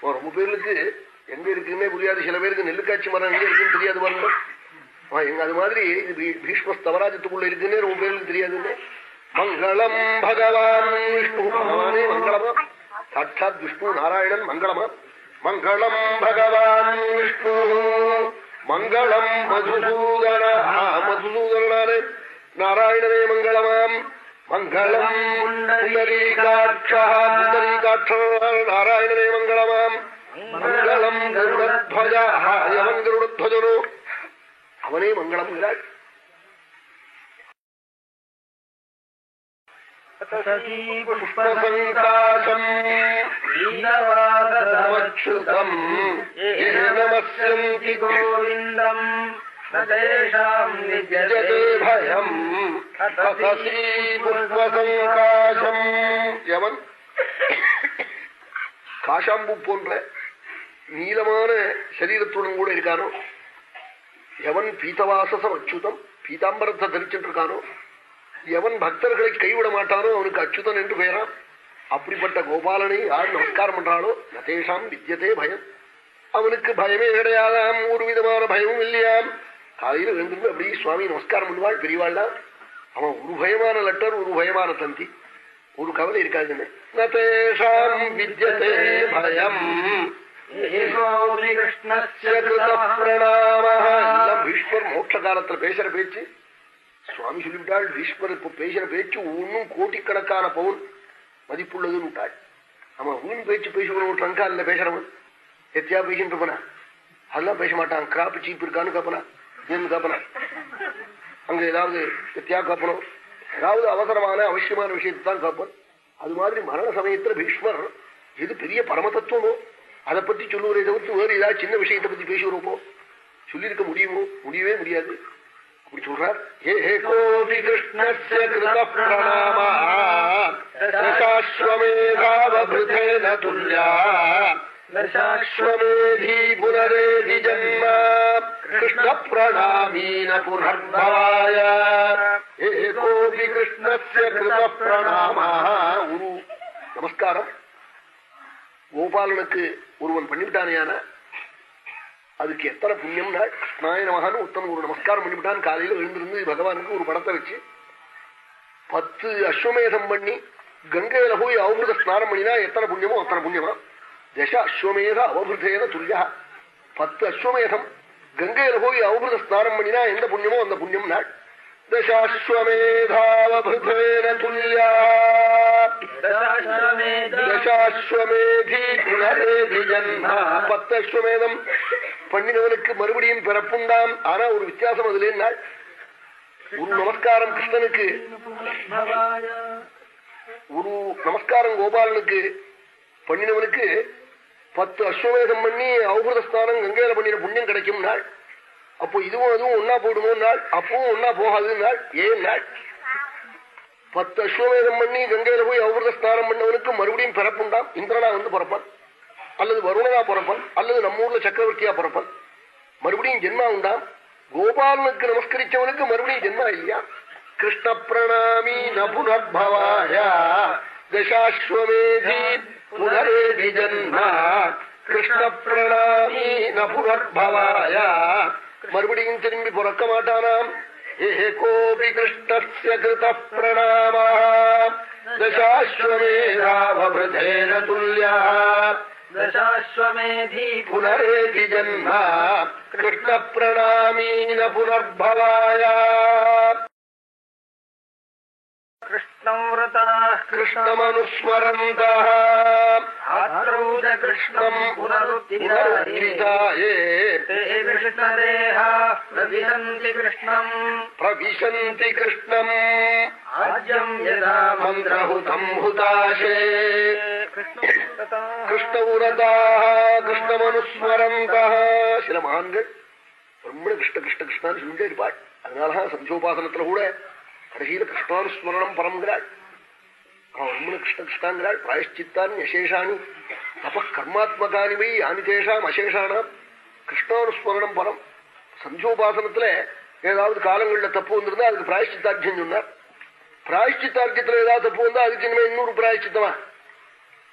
ரொம்ப பேருக்கு எங்க இருக்குன்னே புரியாது. சில பேருக்கு நெல்லுக்காட்சி மரம் எங்க இருக்குன்னு தெரியாது பாருங்க. எங்க அது மாதிரி இது பீஷ்ம ஸ்தவராஜத்துக்குள்ள இருக்குன்னே ரொம்ப பேருக்கு தெரியாதுன்னு. மங்களம் பகவான் விஷ்ணு. பகவானே மங்களமா? சாட்சாத் விஷ்ணு நாராயணன் மங்களமா? மங்களம் பகவான் விஷ்ணு. மங்களம் மதுசூதன ஆ, மதுசூதனானே நாராயணனே மங்களமாம். மங்களம் புண்டரீகாட்சா நாராயணனே மங்களமாம். மங்களம் கருடத்வஜா எவன் கருடத்வஜனோ. அவனே மங்களம் நமஸ்யந்தி கோவிந்தம் ததசி புஷ்பசங்காசம் எவன் காஷாம்பு போன்ற நீளமான சரீரத்துடன் கூட இருக்கானோ எவன் பீதவாசசம் அச்சுதம் பீதாம்பரத்தை தரிச்சுட்டு இருக்கானோ எவன் பக்தர்களை கைவிட மாட்டானோ அவனுக்கு அச்சுதன் என்று பெயரான் அப்படிப்பட்ட கோபாலனை யார் நமஸ்காரம் பண்றானோ நதேஷாம் வித்தியதே பயம் அவனுக்கு பயமே கிடையாதாம் ஒரு விதமான பயமும் இல்லையாம் காலையில எழுந்திருந்து அப்படி சுவாமி நமஸ்காரம் பண்ணுவாள் பெரியவாள்லாம் அவன் ஒரு பயமான லெட்டர் ஒரு பயமான தந்தி ஒரு கவலை இருக்காதுன்னு நதேஷாம் வித்தியதே பயம் எல்லாம் பீஷ்மர் மோட்ச காலத்துல பேசுற பேச்சு சுவாமி சொல்லிவிட்டாள் பீஷ்மர் இப்ப பேசுற பேச்சு ஒன்னும் கோட்டிக்கணக்கான பவுன் மதிப்புள்ளதுன்னு விட்டாள் அவன் ஊன் பேச்சு பேசுகிறவன் ட்ரங்கா இல்ல பேசுறவன். எத்தியா பேசிட்டு இருப்பனா? அதெல்லாம் பேச மாட்டான். கிராப் சீப் இருக்கான்னு கேப்பனா? ஏன்னு கேப்பனா? அங்க ஏதாவது எத்தியா காப்பணும்? ஏதாவது அவசரமான அவசியமான விஷயத்தை தான் காப்பன். அது மாதிரி மரண சமயத்துல பீஷ்மர் எது பெரிய பரம தத்துவமோ அதை பத்தி சொல்லுவதை தவிர்த்து வேறு ஏதாவது சின்ன விஷயத்தை பத்தி பேசுகிறோமோ? சொல்லியிருக்க முடியுமோ? முடியவே முடியாது. அப்படி சொல்றார் ஹே ஹே கோபி கிருஷ்ணஸ்ய கிருத பிரணாமா தசாஸ்வமேதாவபிருதேன துல்யா தசாஸ்வமேதி புனரேதி ஜன்ம கிருஷ்ண பிரணாமீன புனர்பவாய ஹே கோபி கிருஷ்ணஸ்ய கிருத பிரணாமா ஒரு நமஸ்காரம் கோபாலனுக்கு ஒருவன் பண்ணிவிட்டானேயான அதுக்கு எத்தனை புண்ணியம்னா? கிருஷ்ணாய நமகான்னு ஒருத்தன் ஒரு நமஸ்காரம் பண்ணிவிட்டான். காலையில எழுந்திருந்து பகவானுக்கு ஒரு படத்தை வச்சு பத்து அஸ்வமேதம் பண்ணி கங்கையில போய் அவமிருத ஸ்நானம் பண்ணினா எத்தனை புண்ணியமோ அத்தனை புண்ணியமா? தச அஸ்வமேத அவபிருதேன துல்லியா பத்து அஸ்வமேதம் கங்கையில போய் அவமிருத ஸ்நானம் பண்ணினா எந்த புண்ணியமோ அந்த புண்ணியம் நாள் ஜன்ம பத்து அஸ்வமேதம் பண்ணினவனுக்கு மறுபடியும் பிறப்புண்டாம் ஆனா ஒரு வித்தியாசம் அதுல என்ன ஒரு நமஸ்காரம் கிருஷ்ணனுக்கு ஒரு நமஸ்காரம் கோபாலனுக்கு பண்ணினவனுக்கு பத்து அஸ்வமேதம் பண்ணி அவகிருத ஸ்நானம் கங்கையில பண்ணின புண்ணியம் கிடைக்கும் நாள். அப்போ இதுவும் அதுவும் ஒன்னா போயிடுமோ நாள் அப்பவும் ஒன்னா போகாது நாள் ஏன் நாள்? பத்து அஸ்வமேதம் பண்ணி கங்கையில போய் அவகிருத ஸ்நானம் பண்ணவனுக்கு மறுபடியும் பிறப்புண்டாம் இந்திரனா வந்து பிறப்பான். அல்லது வருணனா பிறப்பன் அல்லது நம்ம ஊர்ல சக்கரவர்த்தியா பிறப்பன் மறுபடியும் ஜென்மா உண்டாம் கோபாலனுக்கு நமஸ்கரிச்சவனுக்கு மறுபடியும் ஜென்மா இல்லையா கிருஷ்ண பிரணாமி நபுனர்பவாய தசாஸ்வமேதி புனரேதி ஜன்மா கிருஷ்ண பிரணாமி நபுனர்பவாய மறுபடியும் திரும்பி பிறக்க மாட்டானாம் ஏகோபி கிருஷ்ணஸ்ய கிருத பிரணாமா दशाश्वमेधावभृतेन तुल्या दशाश्वमेधी पुनरेति जन्म कृष्णप्रणामी न पुनर्भवाय कृष्णव्रताः कृष्णमनुस्मरन्तः आत्रौ च कृष्णम् पुनरुत्थिताये पुनरुत्थिताये ते कृष्णदेहाः प्रविशन्ति कृष्णम् प्रविशन्ति कृष्णम् आद्यम् यदा मन्त्रहुतम् हुताशे கிருஷ்ணபுரதாக கிருஷ்ணமனுஸ்மரந்தாக சில மகான்கள் ரொம்ப கிருஷ்ண கிருஷ்ண கிருஷ்ணான்னு சொல்லிட்டே இருப்பாள் அதனாலதான் சந்தியோபாசனத்துல கூட கடைசியில கிருஷ்ணானுஸ்மரணம் பரம்கிறாள் அவன் ரொம்ப கிருஷ்ண கிருஷ்ணாங்கிறாள். பிராயஷ்சித்தான் யசேஷானி தப கர்மாத்மகானி வை அனிதேஷாம் அசேஷானாம். கிருஷ்ணானுஸ்மரணம் பரம். சந்தியோபாசனத்துல ஏதாவது காலங்கள்ல தப்பு வந்திருந்தா அதுக்கு பிராயஷ்சித்தார்த்தியம் சொன்னார். பிராயஷ்சித்தார்த்தியத்துல ஏதாவது தப்பு வந்தா அதுக்கு இனிமே இன்னொரு பிராயஷ்சித்தமா?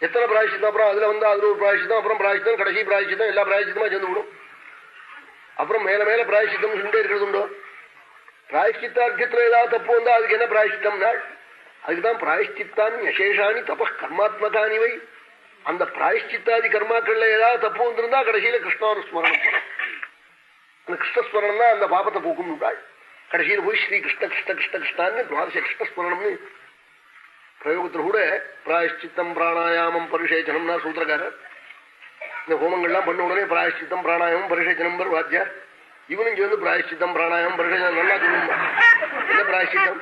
எத்தனை பிராயசித்தம் அப்புறம் அதுல வந்து அதுல ஒரு பிராயசித்தம் அப்புறம் பிராயசித்தம் கடைசி பிராயசித்தம் எல்லா பிராயசித்தமா சேர்ந்து விடும். அப்புறம் மேல மேல பிராயசித்தம் சொல்லிட்டே இருக்கிறது உண்டோ. பிராயஷ்சித்தார்த்தத்துல ஏதாவது தப்பு வந்தா அதுக்கு என்ன பிராயஷ்டித்தம் நாள் அதுக்குதான் பிராயஷ்டித்தான் அசேஷானி தப கர்மாத்மகானி வை. அந்த பிராயஷ்டித்தாதி கர்மாக்கள்ல ஏதாவது தப்பு வந்திருந்தா கடைசியில கிருஷ்ணானுஸ்மரணம் பண்ணணும் அந்த கிருஷ்ணஸ்மரணம் தான் அந்த பாபத்தை போக்கும் விட்டாள் கடைசியில போய் ஸ்ரீ கிருஷ்ண கிருஷ்ண கிருஷ்ண கிருஷ்ணான்னு துவாதச கிருஷ்ணஸ்மரணம்னு பிரயோகத்தில் கூட பிராயஷ்சித்தம் பிராணாயாமம் பரிசேச்சனம்னா சூத்திரக்காரர். இந்த ஹோமங்கள்லாம் பண்ண உடனே பிராயஷ்சித்தம் பிராணாயாமம் பரிசேச்சனம் பர் வாத்தியார். இவனும் சேர்ந்து பிராயஷ்சித்தம் பிராணாயாமம் பரிசேச்சனம் நல்லா சொல்லுங்க. என்ன பிராயஷ்சித்தம்?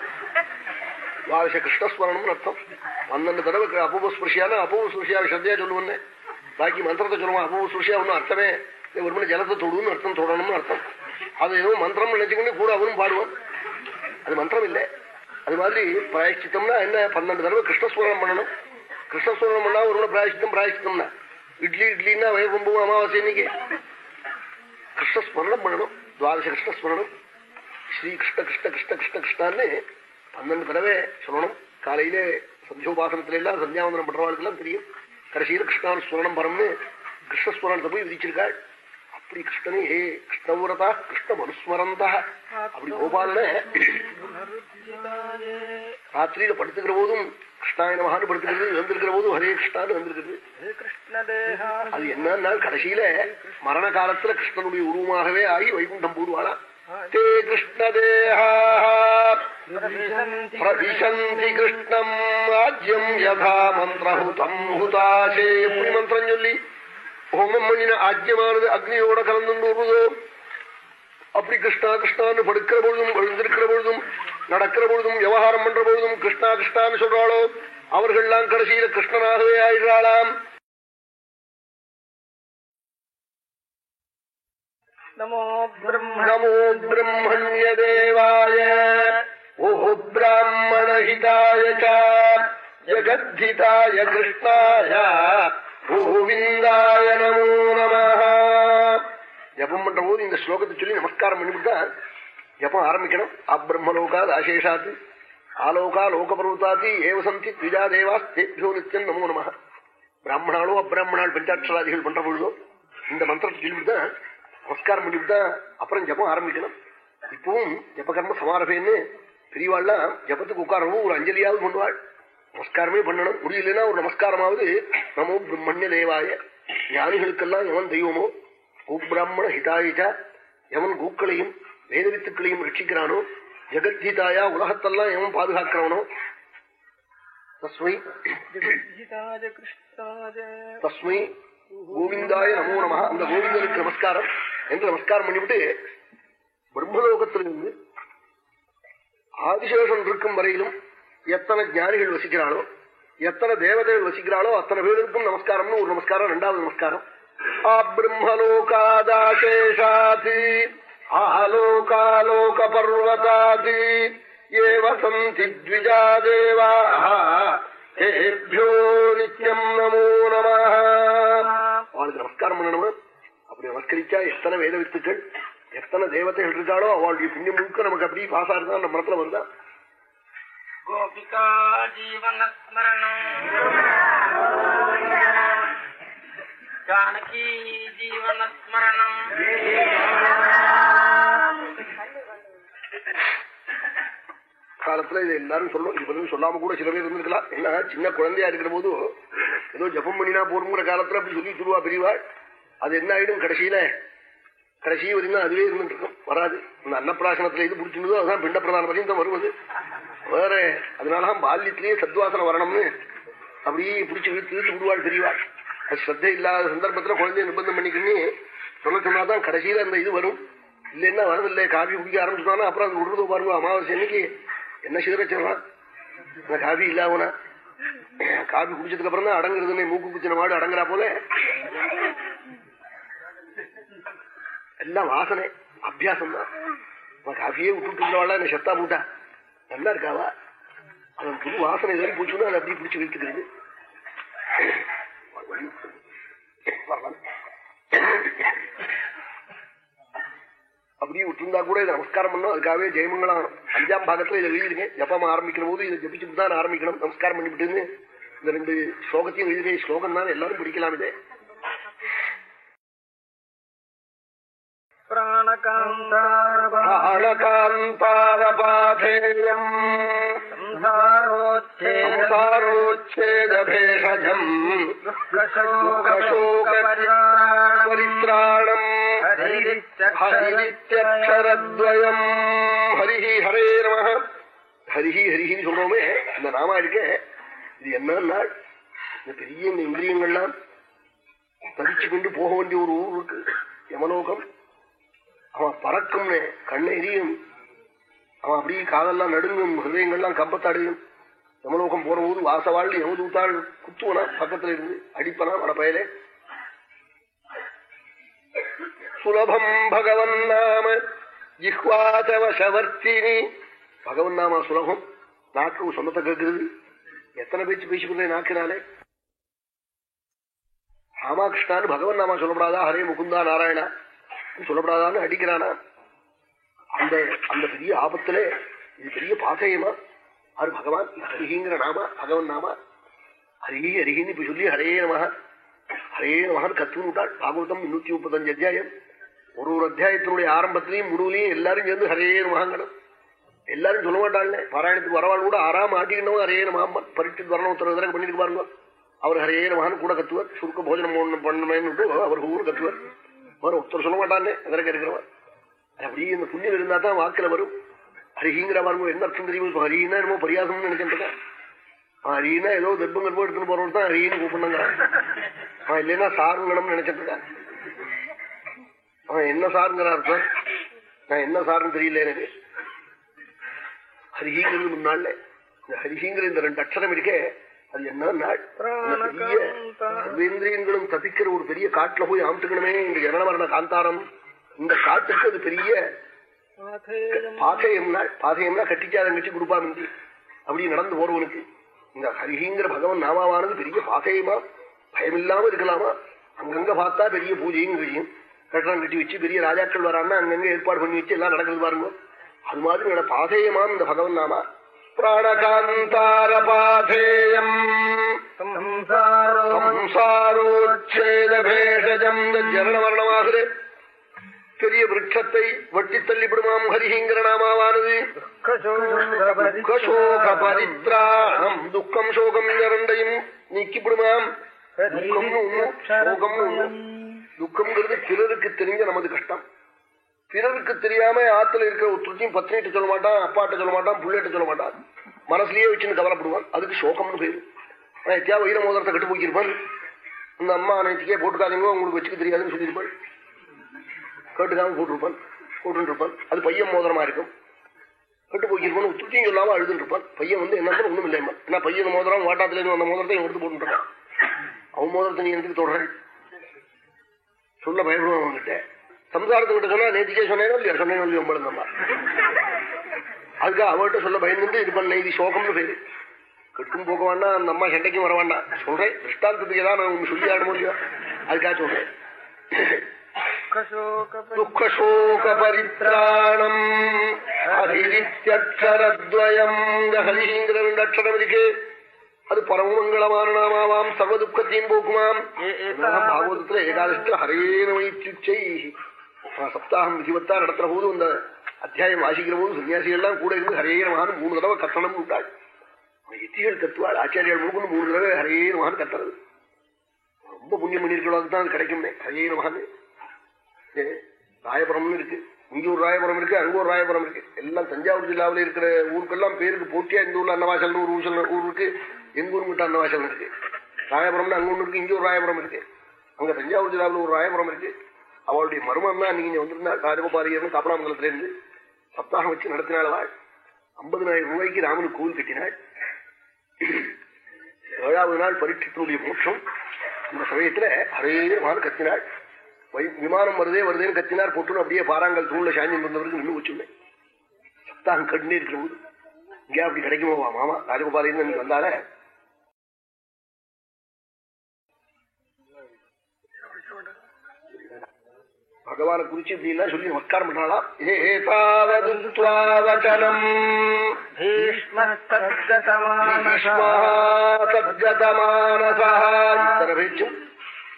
துவாதச கிருஷ்ணஸ்மரணம்னு அர்த்தம். பன்னெண்டு தடவை அபூபஸ்பிருஷியான அபூபஸ்பிருஷியா சத்தியா சொல்லுவேன் பாக்கி மந்திரத்தை சொல்லுவான் அபூபஸ்பிருஷியா ஒன்றும் அர்த்தமே ஒரு மணி ஜலத்தை தொடுன்னு அர்த்தம் தொடணும்னு அர்த்தம். அது ஏதோ மந்திரம் நினைச்சுக்கிட்டு கூட அவனும் பாடுவான். அது மந்திரம் இல்லை. அது மாதிரி பிராயஷ்டித்தம்னா என்ன? பன்னெண்டு தடவை கிருஷ்ணஸ்மரணம் பண்ணணும். கிருஷ்ணஸ்மரணம் பண்ணா ஒரு பிராயஷ்டித்தம் பிராயஷ்டித்தம்னா இட்லி இட்லின்னா வயிறு ரொம்ப அமாவாசை இன்னைக்கு கிருஷ்ணஸ்மரணம் பண்ணணும். துவாதச கிருஷ்ணஸ்மரணம். ஸ்ரீ கிருஷ்ண கிருஷ்ண கிருஷ்ண கிருஷ்ண கிருஷ்ணான்னு பன்னெண்டு தடவை சொல்லணும். காலையிலே சந்தியோபாசனத்துல எல்லாம் சந்தியாவந்தனம் பண்றவாளுக்கெல்லாம் தெரியும். கடைசியில் கிருஷ்ணான் ஸ்மரணம் பரம்னு கிருஷ்ணஸ்மரணத்தை போய் விதிச்சிருக்காள். அப்படி கிருஷ்ணனே ஹே கிருஷ்ணவுரதா கிருஷ்ண மனுஸ்மரந்தா. அப்படி கோபாலனை ராத்திரியில படுத்துக்கிற போதும் கிருஷ்ணாய நமகான்னு படுத்துக்கிறது வந்திருக்கிற போதும் ஹரே கிருஷ்ணான்னு வந்திருக்கிறது அது என்னன்னா கடைசியில மரண காலத்துல கிருஷ்ணனுடைய உருவமாகவே ஆகி வைகுண்டம் போடுவானா தே கிருஷ்ணதேஹிஷந்தி கிருஷ்ணம் ராஜ்யம் யதா மந்திரஹுதம் ஹுதாசே. எப்படி மந்திரம் சொல்லி ஹோமம் மண்ணின ஆஜ்யமானது அக்னியோட கலந்து அப்படி கிருஷ்ணா கிருஷ்ணான்னு படுக்கிற பொழுதும் எழுந்திருக்கிற பொழுதும் நடக்கிற பொழுதும் விவகாரம் பண்ற பொழுதும் கிருஷ்ணா கிருஷ்ணான்னு சொல்றாளோ? அவர்கள் எல்லாம் கடைசியில கிருஷ்ணனாகவே ஆயிடுறாளாம். நமோ பிரம்மண்ய தேவாய ஓஹோ பிராமணஹிதாய ஜகத்ஹிதாய கிருஷ்ணாய கோவிந்தாய நமோ நம ஜபம் பண்ற போது இந்த ஸ்லோகத்தை சொல்லி நமஸ்காரம் பண்ணிவிட்டார் ஜபம் ஆரம்பிக்கணும். அப்ரம்மலோகாத் அசேஷாத்து ஆலோகா லோகபர்வதாத்தி ஏவசந்தி த்விஜா தேவாஸ்தேபியோ நித்தியம் நமோ நம பிராமணாலோ அப்பிராமணால் பஞ்சாட்சராதிகள் பண்ற பொழுதோ இந்த மந்திரத்தை சொல்லிவிட்டுதான் நமஸ்காரம் பண்ணிவிட்டுதான் அப்புறம் ஜபம் ஆரம்பிக்கணும். இப்பவும் ஜபகர்ம சமாரபேன்னு பெரியவாள்லாம் ஜபத்துக்கு உட்காரவும் ஒரு அஞ்சலியாவது பண்ணுவாள் நமஸ்காரமே பண்ணணும். முடியலன்னா ஒரு நமஸ்காரமாவது நமோ பிரம்மண்ய தேவாய. ஞானிகளுக்கெல்லாம் எவன் தெய்வமோ? கோபிராமண ஹிதாயிச்சா எவன் கூக்களையும் வேத வித்துக்களையும் ரட்சிக்கிறானோ? ஜெகத்கீதாயா உலகத்தெல்லாம் எவன் பாதுகாக்கிறவனோ தஸ்மை தஸ்மை கோவிந்தாய நமோ நம. அந்த கோவிந்தனுக்கு நமஸ்காரம். என்று நமஸ்காரம் பண்ணிவிட்டு பிரம்மலோகத்திலிருந்து ஆதிசேஷன் இருக்கும் வரையிலும் எத்தனை ஜானிகள் வசிக்கிறாளோ எத்தனை தேவதைகள் வசிக்கிறாளோ அத்தனை பேருக்கும் நமஸ்காரம்னு ஒரு நமஸ்காரம் ரெண்டாவது நமஸ்காரம். ஆ பிரம்மலோகாதாசேஷாதி. ஆலோகாலோக பர்வதாதி ஏ வசந்தி த்விஜா தேவாः तेभ्यो नित्यम् नमो नमः அவளுக்கு நமஸ்காரம் பண்ணணுமா அப்படி நமஸ்கரிச்சா எத்தனை வேத வித்துக்கள் எத்தனை தேவதைகள் இருக்காளோ அவளுடைய புண்ணியம் முழுக்க நமக்கு அப்படி பாசா இருந்தா நம்ம மரத்துல வருதா गोपिका जीवनस्मरणम् जानकी जीवनस्मरणम् காலத்துல இதை எல்லாரும் சொல்லும் இது பதில் சொல்லாம கூட சில பேர் இருந்திருக்கலாம். என்ன சின்ன குழந்தையா இருக்கிற போது ஏதோ ஜபம் பண்ணினா போருங்கிற காலத்துல அப்படி சொல்லி சொல்லுவா பிரிவாள் அது என்ன ஆயிடும்? கடைசியில கடைசி வரைக்கும் அதுவே இருந்துட்டு இருக்கும். வராது. இந்த அன்னப்பிராசனத்துல இது பிடிச்சிருந்ததோ அதுதான் பிண்ட பிரதான பரியந்தம் வருவது. வேற அதனாலதான் பால்யத்திலேயே சத்வாசனம் வரணும்னு அப்படியே பிடிச்சி இழுத்து இழுத்து விடுவாள் பெரியவாள் அது ஸ்ரத்தை இல்லாத சந்தர்ப்பத்துல குழந்தைய நிர்பந்தம் பண்ணிக்கின்னு சொல்ல சொன்னாதான் கடைசியில அந்த இது வரும். இல்லைன்னா வரதில்லை. காவி குடிக்க ஆரம்பிச்சுட்டானா அப்புறம் அது விடுறதோ பாருங்க அமாவாசை அன்னைக்கு என்ன சிதற இந்த காபி இல்லாமனா காபி குடிச்சதுக்கு அப்புறம் தான் அடங்குறதுன்னு மூக்கு குச்சின மாடு அடங்குறா போல? எல்லாம் வாசனை அபியாசம் தான் அவன் காஃபியே விட்டுட்டு இருந்தவாளா என்ன செத்தா போட்டா? நல்லா இருக்காவா? அவன் புது வாசனை ஏறி போச்சுன்னா அதை அப்படியே பிடிச்சி வைத்துக்கிறது அப்படியே விட்டுருந்தா கூட இதை நமஸ்காரம் பண்ணும் அதுக்காகவே ஜெயமங்கலம் அஞ்சாம் பாகத்துல இதை எழுதிருங்க ஜப்பம் ஆரம்பிக்கிற போது இதை ஜபிச்சுட்டு தான் ஆரம்பிக்கணும். நமஸ்காரம் பண்ணிவிட்டுன்னு இந்த ரெண்டு ஸ்லோகத்தையும் எழுதிருக்கேன் ஸ்லோகம் தான் எல்லாரும் பிடிக்கலாம். இதே प्राणकान्तारपाथेयम् संसारोच्छेदभेषजम् परित्राणम् ஹரிச்சரத்வயம் ஹரிஹி ஹரே நம ஹரிஹி ஹரிஹின்னு சொல்றோமே இந்த நாமா இருக்கே இது என்ன நாள் இந்த பெரிய இந்த இந்திரியங்கள்லாம் தரிச்சு கொண்டு போக வேண்டிய ஒரு ஊர் இருக்கு யமலோகம் அவன் பறக்கும்னு கண்ணை எரியும். அவன் அப்படியே காதெல்லாம் நடுங்கும் ஹிருதயங்கள்லாம் கம்பத்தடையும் யமலோகம் போற போது வாசவாள் யமதூத்தாள் குத்துவனா? பக்கத்துல இருந்து அடிப்பனா? வட பயலே. சுலபம் பகவன் நாம ஜிஹ்வாதவசவர்த்தினி பகவன் நாம சுலபம். நாக்கு சொந்தத்தை கேட்கிறது. எத்தனை பேச்சு பேசிக்கிறேன் நாக்கினாலே? ராமகிருஷ்ணான்னு பகவன் நாமா சொல்லப்படாதா? ஹரே முகுந்தா நாராயணா. சொல்லப்படாதான்னு அடிக்கிறானா அந்த அந்த பெரிய ஆபத்துல இது பெரிய பாசயமா அது பகவான் ஹரிஹிங்கிற நாமா பகவன் நாமா ஹரிஹி ஹரிஹின்னு இப்ப சொல்லி ஹரே நமஹ ஹரே நமஹன் கத்துன்னு விட்டாள் பாகவதம் முன்னூத்தி முப்பத்தஞ்சு அத்தியாயம். ஒரு ஒரு அத்தியாயத்தினுடைய ஆரம்பத்திலையும் முடிவுலையும் எல்லாரும் சேர்ந்து ஹரே நமஹங்கணும். எல்லாரும் சொல்ல மாட்டாங்க பாராயணத்துக்கு வரவாள் கூட ஆறாம் ஆட்டிக்கணும் ஹரே நமஹம்மன் பரிட்டு வரணும் உத்தரவு பண்ணிட்டு பாருங்க. அவர் ஹரே நமஹன் கூட கத்துவார். சுருக்க போஜனம் பண்ணணும்னு அவர் ஊர் கத்துவார். அவர் ஒருத்தர் சொல்ல மாட்டானே அதற்கு இருக்கிறவன் அப்படி இந்த புண்ணியம் இருந்தா தான் வாக்குல வரும். ஹரிஹிங்கிற பாருங்க என்ன அர்த்தம் தெரியும்? இப்ப ஹரினா என்னமோ பரியாசம்னு நினைச்சிட்டு ஹரினா ஏதோ தர்ப்பம் கர்ப்பம் எடுத்துன்னு போறவங்க தான் ஹரின்னு கூப்பிடுங்கிறான் அவன் இல்லைன்னா சாருங்கணும்னு நினைச்சிட்டு இருக்கான் அவன் என்ன சாருங்கிற அர்த்தம்? நான் என்ன சாருன்னு தெரியல எனக்கு. ஹரிஹிங்கிறது முன்னாள் இந்த ஹரிஹிங்கிற இந்த ரெண்டு அக்ஷரம் இருக்கே அது என்ன? நாள் பெரிய சர்வேந்திரியங்களும் தப்பிக்கிற ஒரு பெரிய காட்டுல போய் ஆமிட்டுக்கணுமே இந்த ஜனமரண காந்தாரம்? இந்த காட்டுக்கு அது பெரிய பாதையம் நாள் பாதையம்னா கட்டிச்சாதம் கட்டி கொடுப்பாங்க அப்படி நடந்து போறவனுக்கு. இந்த ஹரிஹிங்கிற பகவன் நாமாவானது பெரிய பாதையமா பயமில்லாம இருக்கலாமா? அங்கங்க பார்த்தா பெரிய பூஜையும் കഴിயும் கட்டணம் கட்டி வச்சு பெரிய ராஜாக்கள் வரான்னா அங்கங்க ஏற்பாடு பண்ணி வச்சு எல்லாம் நடக்கிறது பாருங்க. அது மாதிரி பாதையமாம் இந்த பகவன் நாமா. பிராணகாந்தாரபாதேயம் சம்சாரோச்சேதபேஷஜம் ஜரண மரணமாகுது பெரிய விரட்சத்தை வட்டி தள்ளிவிடுமாம் ஹரிஹிங்கிற நாமாவானது. துக்கசோக பரித்ராணம் துக்கம் சோகம் இரண்டையும் நீக்கிவிடுமாம். துக்கம்னு ஒண்ணு சோகம்னு ஒண்ணு. துக்கம்ங்கிறது பிறருக்கு தெரிஞ்ச நமது கஷ்டம். பிறருக்கு தெரியாம ஆத்துல இருக்கிற ஒருத்தையும் பத்தினிட்டு சொல்ல மாட்டான் அப்பாட்ட சொல்ல மாட்டான் புள்ளிட்ட சொல்ல மாட்டான். மனசுலயே வச்சுன்னு கவலைப்படுவான். அதுக்கு சோகம்னு பேரு. ஆனா எத்தியா வைர மோதிரத்தை கட்டு போய்க்கிருப்பான் அந்த அம்மா அனைத்துக்கே போட்டுக்காதீங்க உங்களுக்கு வச்சுக்க தெரியாதுன்னு சொல்லியிருப்பாள் கேட்டுக்காம போட்டிருப்பான் போட்டுருப்பான் அது பையன் மோதிரமா இருக்கும். கட்டு போய்க்கிருப்பான் ஒத்துத்தையும் சொல்லாம அழுதுன்னு இருப்பான் பையன் வந்து என்ன ஒண்ணும் இல்லையம்மா ஏன்னா பையன் மோதிரம் வாட்டாத்துல இருந்து அந்த மோதிரத்தை எடுத்து போட்டுருக்கான். அவன் மோதிரத்தை நீ எனக்கு தொடர்கள் சொல்ல பயப்படுவான் அவன்கிட்ட. சம்சாரத்துக்கிட்ட சொன்னா நேற்றுக்கே சொன்னேனோ இல்லையா? சொன்னேனோ இல்லையா நம்ம? அதுக்காக அவர்கிட்ட சொல்ல பயந்துட்டு இது பண்ண இது சோகம்னு பேரு கெட்டும் போக வேண்டாம் அந்த அம்மா சண்டைக்கும் வர வேண்டாம் சொல்றேன். திருஷ்டாந்தத்துக்கு ஏதாவது நான் சொல்லி ஆட முடியும். அதுக்காக சொல்றேன். துக்கசோக பரித்ராணம் ஹரித்யக்ஷரத்வயம் இந்த ஹரிங்கிற ரெண்டு அக்ஷரம் இருக்கு அது பரமமங்களமான நாமாவாம். சர்வ துக்கத்தையும் போக்குமாம். பாகவதத்துல ஏகாதசத்துல ஹரே நமைச்சுச்சை சப்தாகம் விதிவத்தா நடத்துற போது அந்த அத்தியாயம் வாசிக்கிற போது சன்னியாசிகள்லாம் கூட இருந்து ஹரே நமான மூணு தடவை கத்தனம் விட்டாள் எத்திகள் கத்துவாள். ஆச்சாரியால் முழுக்கணும் மூணு தடவை ஹரே மகான் கத்துறது ரொம்ப புண்ணியம் பண்ணிருக்கலாம் தான் அது கிடைக்குமே ஹரே நமான்னு ராயபுரம்னு இருக்கு. இங்க ஒரு ராயபுரம் இருக்கு அங்க ஒரு ராயபுரம் இருக்கு. எல்லாம் தஞ்சாவூர் ஜில்லாவில் இருக்கிற ஊருக்கெல்லாம் பேருக்கு போட்டியா இந்த ஊர்ல அன்னவாசல் ஒரு ஊர் ஊர் இருக்கு. எங்க ஊர் கிட்ட அன்னவாசல் இருக்கு. ராயபுரம்னு அங்க ஒன்று இருக்கு இங்க ஒரு ராயபுரம் இருக்கு. அங்க தஞ்சாவூர் ஜில்லாவில் ஒரு ராயபுரம் இருக்கு. அவளுடைய மருமம் தான் நீங்க வந்திருந்தா ராஜகோபாரியர்னு காப்பனாமங்கலத்துல இருந்து சப்தாகம் வச்சு நடத்தினாள் ஐம்பதனாயிரம் ரூபாய்க்கு ராமனுக்கு கோவில் கட்டினாள். ஏழாவது நாள் பரீட்சத்தினுடைய மோட்சம். இந்த சமயத்துல அரேமான கத்தினாள். விமானம் வருதே வருதேன்னு கத்தினார் போட்டுன்னு அப்படியே பாறாங்கல் தூண்ல சாஞ்சி வந்தவருக்கு நின்று வச்சுமே சப்தாகம் கண்ணே இருக்கிற போது இங்கே அப்படி கிடைக்குமோவா மாமா? ராஜகோபாலின்னு வந்தாலே பகவானை குறிச்சு இப்படி எல்லாம் சொல்லி நமஸ்காரம் பண்ணலாம் ஏதாவதுவச்சனம் இத்தனை பேச்சும்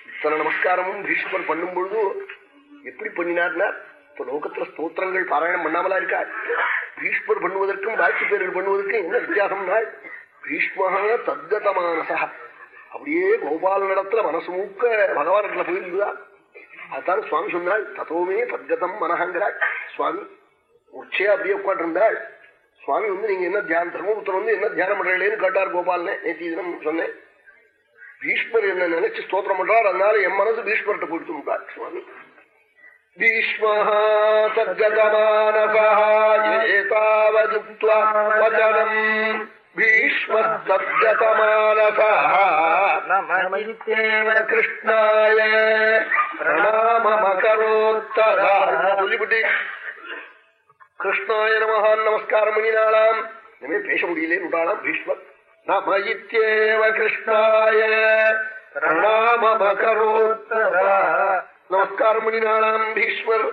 இத்தனை நமஸ்காரமும் பீஷ்மர் பண்ணும் பொழுது எப்படி பண்ணினார்னா இப்ப லோகத்துல ஸ்தோத்திரங்கள் பாராயணம் பண்ணாமலா இருக்கா? பீஷ்மர் பண்ணுவதற்கும் பாக்கி பேர்கள் பண்ணுவதற்கும் என்ன வித்தியாசம்னா பீஷ்மஹா தத்கதமானசா அப்படியே கோபால நடத்துல மனசு மூக்க பகவானிடத்துல போயிருந்தா அதுதான் சுவாமி சொன்னாள் தத்தோமே தத்கதம் மனஹங்கிறாள் சுவாமி உச்சையா அப்படியே உட்காந்துருந்தாள் சுவாமி வந்து நீங்க என்ன தியானம் தர்மபுத்திரம் வந்து என்ன தியானம் பண்றீங்களேன்னு கேட்டார் கோபால்னே நேற்று தினம் சொன்னேன் பீஷ்மர் என்ன நினைச்சு ஸ்தோத்திரம் பண்றார் அதனால என் மனசு பீஷ்மர்கிட்ட போயிட்டு விட்டார் சுவாமி வச்சனம் பீஷ்மஸ்தத்கதமானசா கிருஷ்ணாய சொல்லிவிட்டு கிருஷ்ணாய நமகான் நமஸ்காரம் பண்ணினாலாம் இனிமே பேச முடியலேன்னு நுடாளாம் பீஷ்மர் நம இத்யேவ கிருஷ்ணாய பிரணாமகரோத்தரா நமஸ்காரம் பண்ணினாலாம் பீஷ்மர்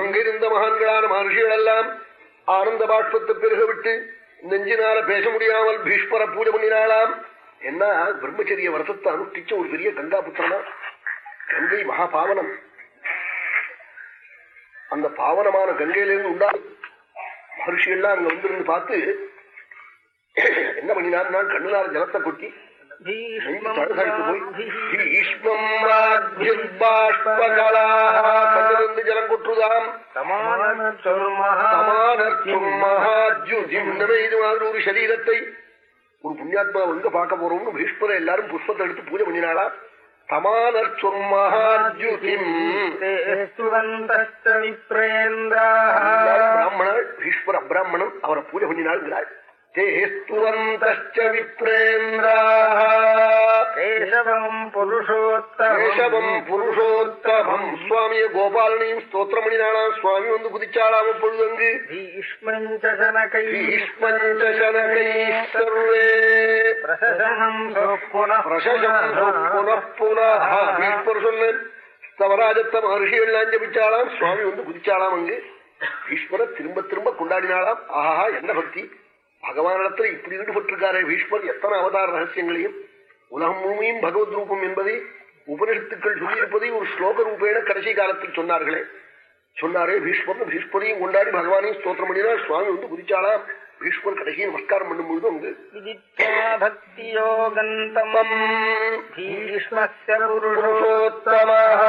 அங்கிருந்த மகான்களான மகர்ஷிகள் எல்லாம் ஆனந்த பாஷ்பத்தை பெருக விட்டு நெஞ்சினால பேச முடியாமல் பீஷ்மர பூஜை பண்ணினாலாம் என்ன? பிரம்மச்சரிய விரதத்தை அனுஷ்டிச்ச ஒரு பெரிய கங்கா புத்திரனா? கங்கை மகா பாவனம் அந்த பாவனமான கங்கையிலிருந்து உண்டா? மகர்ஷிகள்லாம் அங்க வந்திருந்து பார்த்து என்ன பண்ணினான் நான் கண்ணுனால ஜலத்தை கொட்டி ஜலம் கொட்டுதாம். ஒரு சரீரத்தை ஒரு புண்ணியாத்மா எங்க பார்க்க போறோம்னு பீஷ்மரை எல்லாரும் புஷ்பத்தை எடுத்து பூஜை பண்ணினாளா? பிராமணர் பீஷ்மர் அப்ராமணன் அவரை பூஜை பண்ணினாள்ங்கிறாள் தேஸ்துவந்தச்ச விப்ரேந்திரா கேசவம் புருஷோத்தமம் கேசவம் புருஷோத்தமம் சுவாமிய கோபாலனையும் ஸ்தோத்திரம் பண்ணினாளாம் சுவாமி வந்து குதிச்சாளாம் அப்பொழுது அங்கு பீஷ்மஞ்சனகை பீஷ்மஞ்ச சனகைः சர்வே பிரசனம் புனః பிரசசம் புனః புனः பீஷ்மர் சொன்னேன் ஸ்தவராஜத்த மகர்ஷிகள் ஜபிச்சாளாம் சுவாமி வந்து குதிச்சாளாம் அங்கு ஈஸ்வர திரும்ப திரும்ப கொண்டாடினாளாம் ஆஹா என்ன பக்தி? பகவானிடத்துல இப்படி ஈடுபட்டிருக்காரே பீஷ்மர் எத்தனை அவதார ரகசியங்களையும். உலகம் பூமியும் பகவத் ரூபம் என்பதை உபனிஷத்துக்கள் சொல்லியிருப்பதை ஒரு ஸ்லோக ரூபேன கடைசி காலத்தில் சொன்னார்களே. சொன்னாரே பீஷ்மர் பீஷ்மரையும் கொண்டாடி பகவானையும் ஸ்தோத்திரம் பண்ணினார் சுவாமி வந்து குதிச்சாளாம் பீஷ்மர் கடைசி நமஸ்காரம் பண்ணும்பொழுது புருஷோத்தமः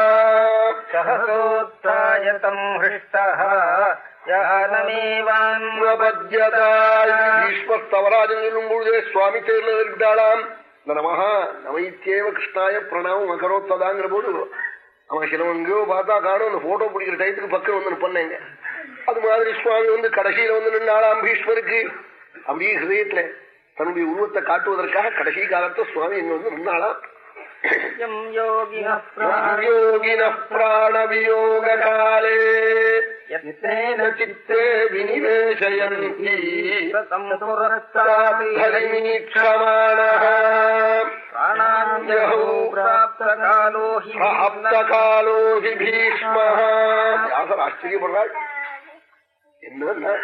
சகசோத்தாயதம் ஹிருஷ்டः யானமேவான்வபத்யதாய் ஈஸ்வரராஜன் சொல்லும் பொழுதே சுவாமி தேர்ல இருக்கிறாளாம் நமஹா நமைத்தேவ கிருஷ்ணாய பிரணாமம் அகரோத்ததாங்கிற போது அவன் சிலவன் பார்த்தா காணும் அந்த போட்டோ பிடிக்கிற டயத்துக்கு பக்கம் வந்து பண்ணேங்க அது மாதிரி சுவாமி வந்து கடைசியில வந்து நின்னாளாம் பீஷ்மருக்கு அப்படியே ஹிருதயத்துல தன்னுடைய உருவத்தை காட்டுவதற்காக கடைசி காலத்தை சுவாமி இங்க வந்து நின்னாளாம் योगिनः யோகினः प्राणवियोगकाले यत्नेन चित्ते विनिवेशयन्ति तम् पुरस्तापि धरिमीक्षमाणः प्राणान्यहो प्राप्तकालो हि प्राप्तकालो हि भीष्मः வியாசர் ஆச்சரியப்படுறாள் என்னன்னா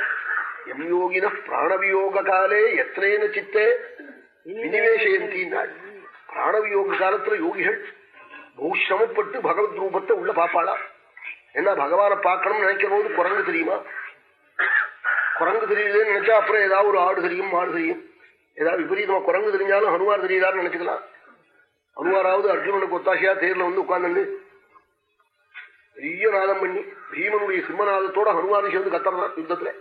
எம் யோகின பிராணவியோக காலே எத்தனைன சித்தே வினிவேசயந்தினாள் யோக காலத்துல யோகிகள் பௌஷ்ரமப்பட்டு பகவத் ரூபத்தை உள்ள பாப்பாளா என்ன பகவானை பார்க்கணும்னு நினைக்கிற போது குரங்கு தெரியுமா? குரங்கு தெரியலன்னு நினைச்சா அப்புறம் ஏதாவது ஒரு ஆடு தெரியும் மாடு தெரியும். ஏதாவது விபரீதமா குரங்கு தெரிஞ்சாலும் ஹனுமார் தெரியுதான்னு நினைச்சுக்கலாம். ஹனுமாராவது அர்ஜுனனுக்கு ஒத்தாசையா தேர்ல வந்து உட்கார்ந்து பெரிய நாதம் பண்ணி பீமனுடைய சிம்மநாதத்தோட ஹனுமாரி சேர்ந்து கத்துறான் யுத்தத்துல.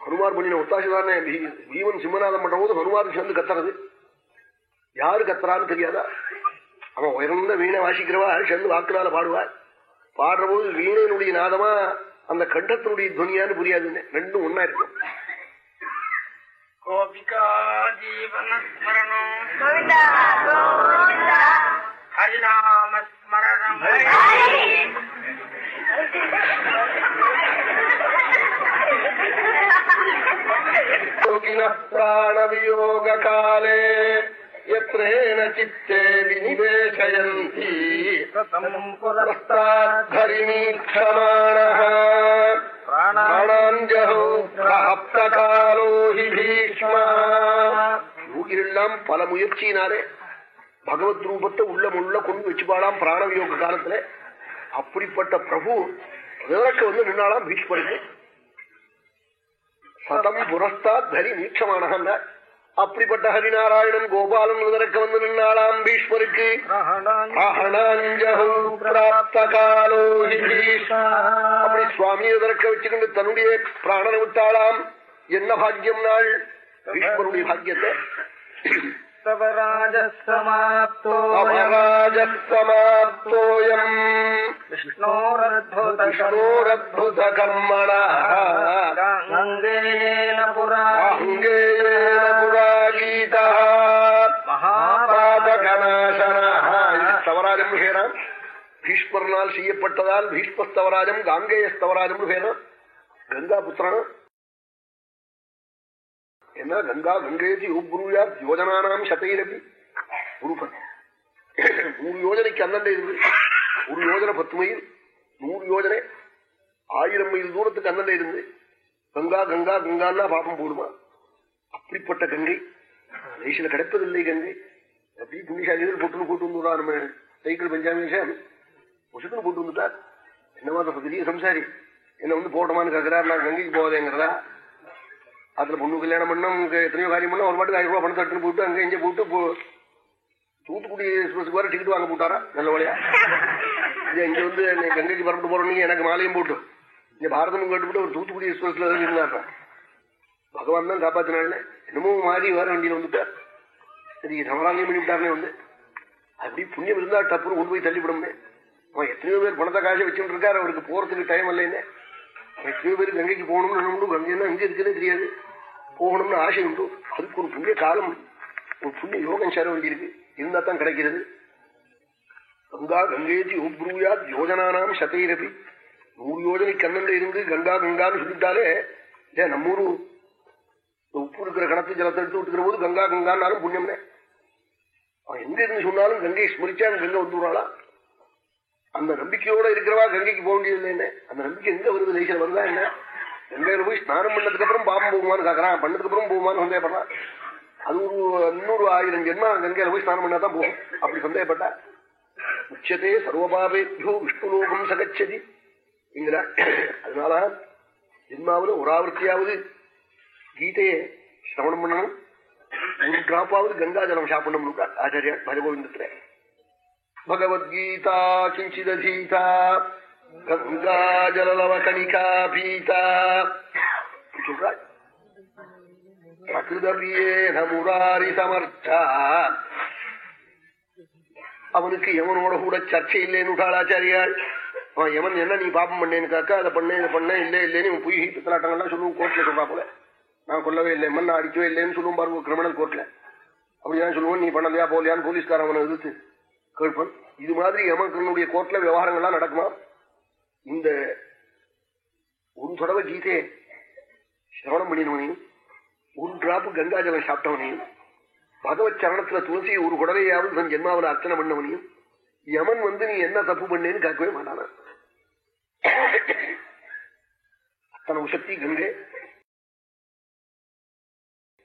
ஹனுமார் பண்ணின ஒத்தாசைதானே பீமன் சிம்மநாதம் பண்ற போது ஹனுமாரி சேர்ந்து கத்துறது. யாரு கத்துறான்னு தெரியாதா அவன் உயர்ந்த வீணை வாசிக்கிறவா சேர்ந்து வாக்குனால பாடுவார் பாடுற போது வீணையினுடைய நாதமா அந்த கண்டத்தினுடைய துவனியான்னு புரியாதுன்னு ரெண்டும் ஒன்னா இருக்கும் गोपिका जीवनस्मरणम् हरिनामस्मरणम् योगिनः प्राणवियोगकाले യത്രേണ ചിത്തേ വിനിവേശയന്തി പുരസ്താദ്ധരിണീക്ഷമാണ പ്രാണാഞ്ജഹോ பல முயற்சியினாலே பகவத் ரூபத்தை உள்ள முள்ள கொண்டு வச்சுப்பாளாம் பிராணவியோக காலத்துல. அப்படிப்பட்ட பிரபு விளக்க வந்து நின்னாலாம் பீஷ்மருக்கு. சதம் புரஸ்தா தரி நீட்சமானகன்னார் அப்படிப்பட்ட ஹரிநாராயணன் கோபாலன் விதறக்க வந்து நின்னாளாம் பீஷ்மருக்கு. அப்படி சுவாமியை விதறக்க வச்சுக்கிட்டு தன்னுடைய பிராணனை விட்டாளாம். என்ன பாக்கியம் நாள்? பீஷ்மருடைய பாக்கியத்தை. ராஜசமாப்தோயம் விஷ்ணோரத்புத கர்மணேன புராங்கேயேன புராகீதா மகாபாதகநாசனவராஜம் பேரான் பீஷ்மரனால் செய்யப்பட்டதால் பீஷ்மஸ்தவராஜம் காங்கேயஸ்தவராஜம் பேரான் கங்கா புத்திரன் என்ன கங்கா கங்கேஜி உப்ரூயா யோஜனானாம் சதைரபி. குருபன் நூறு யோஜனைக்கு அண்ணண்டே இருந்து ஒரு யோஜனை பத்து மைல் நூறு யோஜனை ஆயிரம் மைல் தூரத்துக்கு அண்ணண்டே இருந்து கங்கா கங்கா கங்கான்னா பாப்பம் போடுமா? அப்படிப்பட்ட கங்கை. தேசில கிடைப்பதில்லை கங்கை. அப்படி புண்ணியசாலிகள் போட்டுன்னு போட்டு வந்துடா நம்ம சைக்கிள் பஞ்சாமேஷன் முசுக்குன்னு போட்டு வந்துட்டார் என்னமா அந்த பெரிய சம்சாரி? என்ன வந்து போட்டோமான்னு கேட்கிறார் நான் கங்கைக்கு போவதேங்கிறதா அதுல பொண்ணு கல்யாணம் பண்ணோம் எத்தனையோ காரியம் பண்ணோம் ஒரு மாட்டுக்கு ஆயிரம் ரூபாய் பணத்தை எடுத்துன்னு போட்டு அங்கே இங்கே போட்டு தூத்துக்குடி எக்ஸ்பிரஸுக்கு வர டிக்கெட் வாங்க போட்டாரா? நல்ல வழியா இங்க இங்க வந்து கங்கைக்கு பரப்பிட்டு போறோம் எனக்கு மாலையும் போட்டு. இங்க பாரதமும் கேட்டுவிட்டு ஒரு தூத்துக்குடி எக்ஸ்பிரஸ்ல இருந்தாருப்பா பகவான் தான் காப்பாத்தினால என்னமோ மாறி வர வண்டியில வந்துட்டார். சரி சமராங்கியம் பண்ணி வந்து. அப்படி புண்ணியம் இருந்தா டப்புனு கொண்டு போய் தள்ளிவிடுமே அவன் எத்தனையோ பேர் பணத்தை காசை வச்சுட்டு இருக்காரு. அவருக்கு போறதுக்கு டைம் இல்லைன்னு. எத்தனையோ பேர் கங்கைக்கு போகணும்னு கங்கை கங்கைன்னா எங்க இருக்குன்னு தெரியாது. போகணும்னு ஆசை உண்டு. அதுக்கு ஒரு புண்ணிய காலம் ஒரு புண்ணிய யோகம் சேர வேண்டியிருக்கு. இருந்தா தான் கிடைக்கிறது. கங்கா கங்கேஜி உப்ரூயா யோஜனானாம் சதைரபி. நூறு யோஜனை கண்ணன்ல இருந்து கங்கா கங்கான்னு சொல்லிட்டாலே ஏ நம்மூரு உப்பு இருக்கிற கணத்து ஜலத்தை எடுத்து விட்டுக்கிற போது கங்கா கங்கான்னாலும் புண்ணியம்னே. அவன் எங்க இருந்து சொன்னாலும் கங்கையை ஸ்மரிச்சா கங்கை வந்துடுறாளா அந்த நம்பிக்கையோட இருக்கிறவா கங்கைக்கு போக வேண்டியது என்ன? அந்த நம்பிக்கை எங்க வருது? லேசில வருதா என்ன? ரெண்டு போய் ஸ்நானம் பண்ணதுக்கு அப்புறம் பாபம் போகுமான்னு கேக்குறான். பண்ணதுக்கு அப்புறம் போகுமான்னு சந்தேகப்படுறான். அது ஒரு இன்னொரு ஆயிரம் ஜென்மா கங்கையில போய் ஸ்நானம் பண்ணாதான் போகும். அப்படி சந்தேகப்பட்டா உச்சதே சர்வபாபேபியோ விஷ்ணுலோகம் சகச்சதி. என்கிறார் அதனால ஜென்மாவில் ஒரு ஆவர்த்தியாவது கீதையை சிரவணம் பண்ணணும். ஒரு டிராப்பாவது கங்கா ஜலம் சாப்பிடணும் ஆச்சாரியா பஜகோவிந்தத்துல. பகவத்கீதா கிஞ்சிதீதா கங்கா கணிகா பீதா சொல்றாள் முராரி சமர்த்தா அவனுக்கு எவனோட கூட சர்ச்சை இல்லைன்னு ஆச்சாரியாள் அவன் எவன் என்ன நீ பாப்பம் பண்ணேன்னு காக்கா அதை பண்ண இதை பண்ண இல்ல இல்லைன்னு இவன் பொய் பித்தலாட்டங்கள்லாம் சொல்லுவோம் கோர்ட்ல சொல்றா போல. நான் கொல்லவே இல்லை எம்மன் நான் அடிக்கவே இல்லைன்னு சொல்லுவோம் பாருங்க கிரிமினல் கோர்ட்ல அப்படிதான் சொல்லுவோம் நீ பண்ணலையா போலியான்னு போலீஸ்காரன் அவனை எதிர்த்து கேட்பன். இது மாதிரி யமகனுடைய கோர்ட்ல விவகாரங்கள்லாம் நடக்குமா? இந்த ஒரு தடவை கீதையை சிரவணம் பண்ணினவனையும் ஒரு டிராப் கங்காஜலம் சாப்பிட்டவனையும் பகவத் சரணத்துல துளசி ஒரு குடவையாவது தன் ஜென்மாவில அர்ச்சனை பண்ணவனையும் யமன் வந்து நீ என்ன தப்பு பண்ணேன்னு கேட்கவே மாட்டான? அத்தனை சக்தி கங்கை.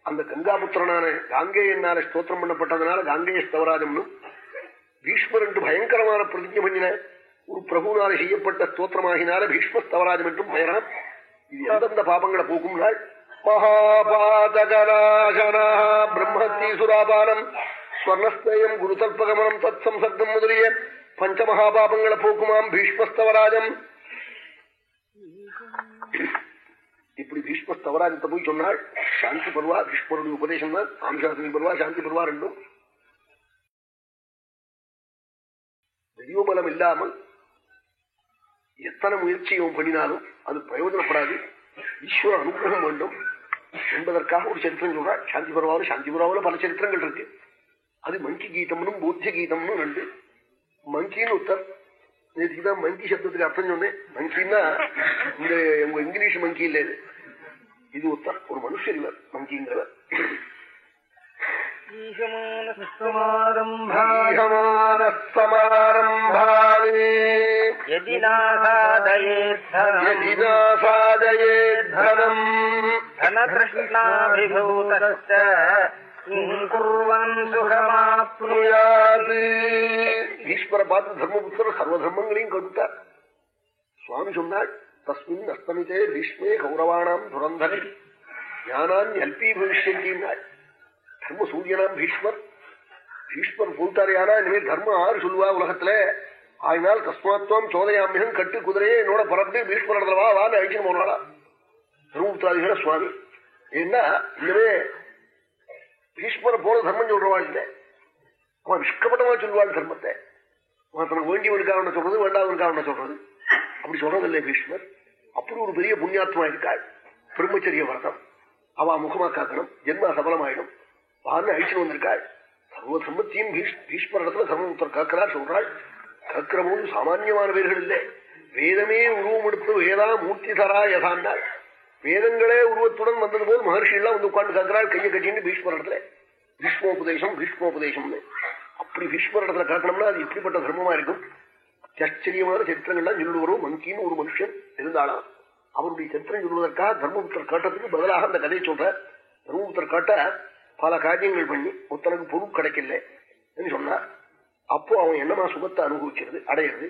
அந்த கங்காபுத்திரனான காங்கேயனால ஸ்தோத்திரம் பண்ணப்பட்டதுனால காங்கேய ஸ்தவராஜம்னு பீஷ்மர் என்று பயங்கரமான பிரதிஜை பண்ணின ஒரு பிரபுனால செய்யப்பட்ட ஸ்தோத்திரமாகினால பீஷ்மஸ்தவராஜம் என்றும் பெயராம் இது எந்தெந்த பாபங்களை போக்கும் நாள் மகாபாதகராசனா பிரம்மத்தி சுராபானம் ஸ்வர்ணஸ்தயம் குருதல்பகமனம் தத் சம்சர்க்கம் முதலிய பஞ்சமகாபாபங்களை போக்குமாம் பீஷ்மஸ்தவராஜம் இப்படி பீஷ்மஸ்தவராஜத்தை போய் சொன்னாள் சாந்தி பருவா பீஷ்மருடைய உபதேசம் தான். ஆம்சாசனி பருவா சாந்தி பருவா ரெண்டும் தெய்வபலம் இல்லாமல் எத்தனை முயற்சியும் பண்ணினாலும் அது பிரயோஜனப்படாது. ஈஸ்வர அனுகிரகம் வேண்டும் என்பதற்காக ஒரு சரித்திரம் சொல்றா. சாந்தி பருவாவில் சாந்தி பல சரித்திரங்கள் இருக்கு. அது மங்கி கீதம்னும் போத்திய கீதம்னு ரெண்டு. மங்கின்னு உத்தர் நேற்றுக்குதான் மங்கி சப்தத்துக்கு அர்த்தம் சொன்னேன். மங்கின்னா இந்த உங்க இங்கிலீஷ் மங்கி இல்லையே இது. உத்தர் ஒரு மனுஷன் இல்ல மங்கிங்கிறவர். ஈஸ்வர பார்த்து தர்மபுத்திரர் சர்வ தர்மங்களையும் கொடுத்தார் சுவாமி சொன்னாள் தஸ்மின் அஸ்தமித்தே பீஷ்மே கௌரவானாம் துரந்தரை ஞானான் அல்பி பவிஷ்யந்தினாள் தர்ம சூரியனாம் பீஷ்மர். பீஷ்மர் போட்டாரு யாரா இனிமேல் தர்மம் ஆறு சொல்லுவா உலகத்துல. ஆயினால் தஸ்மாத்வம் சோதயாமிகம் கட்டு குதிரையே என்னோட புறப்பட்டு பீஷ்மர் இடத்துல வா வான்னு அழிச்சுன்னு போனாளா தர்மபுத்திராதிகள சுவாமி. ஏன்னா இனிமே பீஷ்மரை போல தர்மம் சொல்றவாள் இல்லை. அவன் விஷ்கப்பட்டமா சொல்லுவாள் தர்மத்தை. தனக்கு வேண்டியவனுக்காக ஒண்ணு சொல்றது வேண்டாதவனுக்காக ஒண்ணு சொல்றது. அப்படி சொல்றதில்லை பீஷ்மர். அப்படி ஒரு பெரிய புண்ணியாத்மா இருக்காள். பிரம்மச்சரிய வரதம். அவ முகமா காக்கணும். ஜென்மா சபலமாயிடும். வான்னு அழிச்சு வந்திருக்காள். சர்வ சம்பத்தியும் பீஷ்மர் இடத்துல சர்வமுத்தர் சொல்றாள் காக்கிற போது சாமான்யமான பேர்கள் இல்லை வேதமே உருவம் எடுத்து வேதா மூர்த்தி தரா யதாண்டாள் வேதங்களே உருவத்துடன் வந்தது போது மகர்ஷி எல்லாம் வந்து உட்கார்ந்து காக்கிறாள் கையை கட்டின்னு பீஷ்மர் இடத்துல பீஷ்மோபதேசம் பீஷ்மோபதேசம்னு. அப்படி பீஷ்மர் இடத்துல காக்கணும்னா அது எப்படிப்பட்ட தர்மமா இருக்கும்? ஆச்சரியமான சரித்திரங்கள்லாம் சொல்லுவரும். மங்கின்னு ஒரு மனுஷன் இருந்தாலும் அவருடைய சரித்திரம் சொல்வதற்காக தர்மபுத்தர் காட்டத்துக்கு பதிலாக அந்த கதையை சொல்ற தர்மபுத்தர் காட்ட பல காரியங்கள் பண்ணி ஒருத்தனுக்கு பொருள் கிடைக்கல சொன்னார் அப்போ அவன் என்னமா சுகத்தை அனுபவிக்கிறது அடையிறது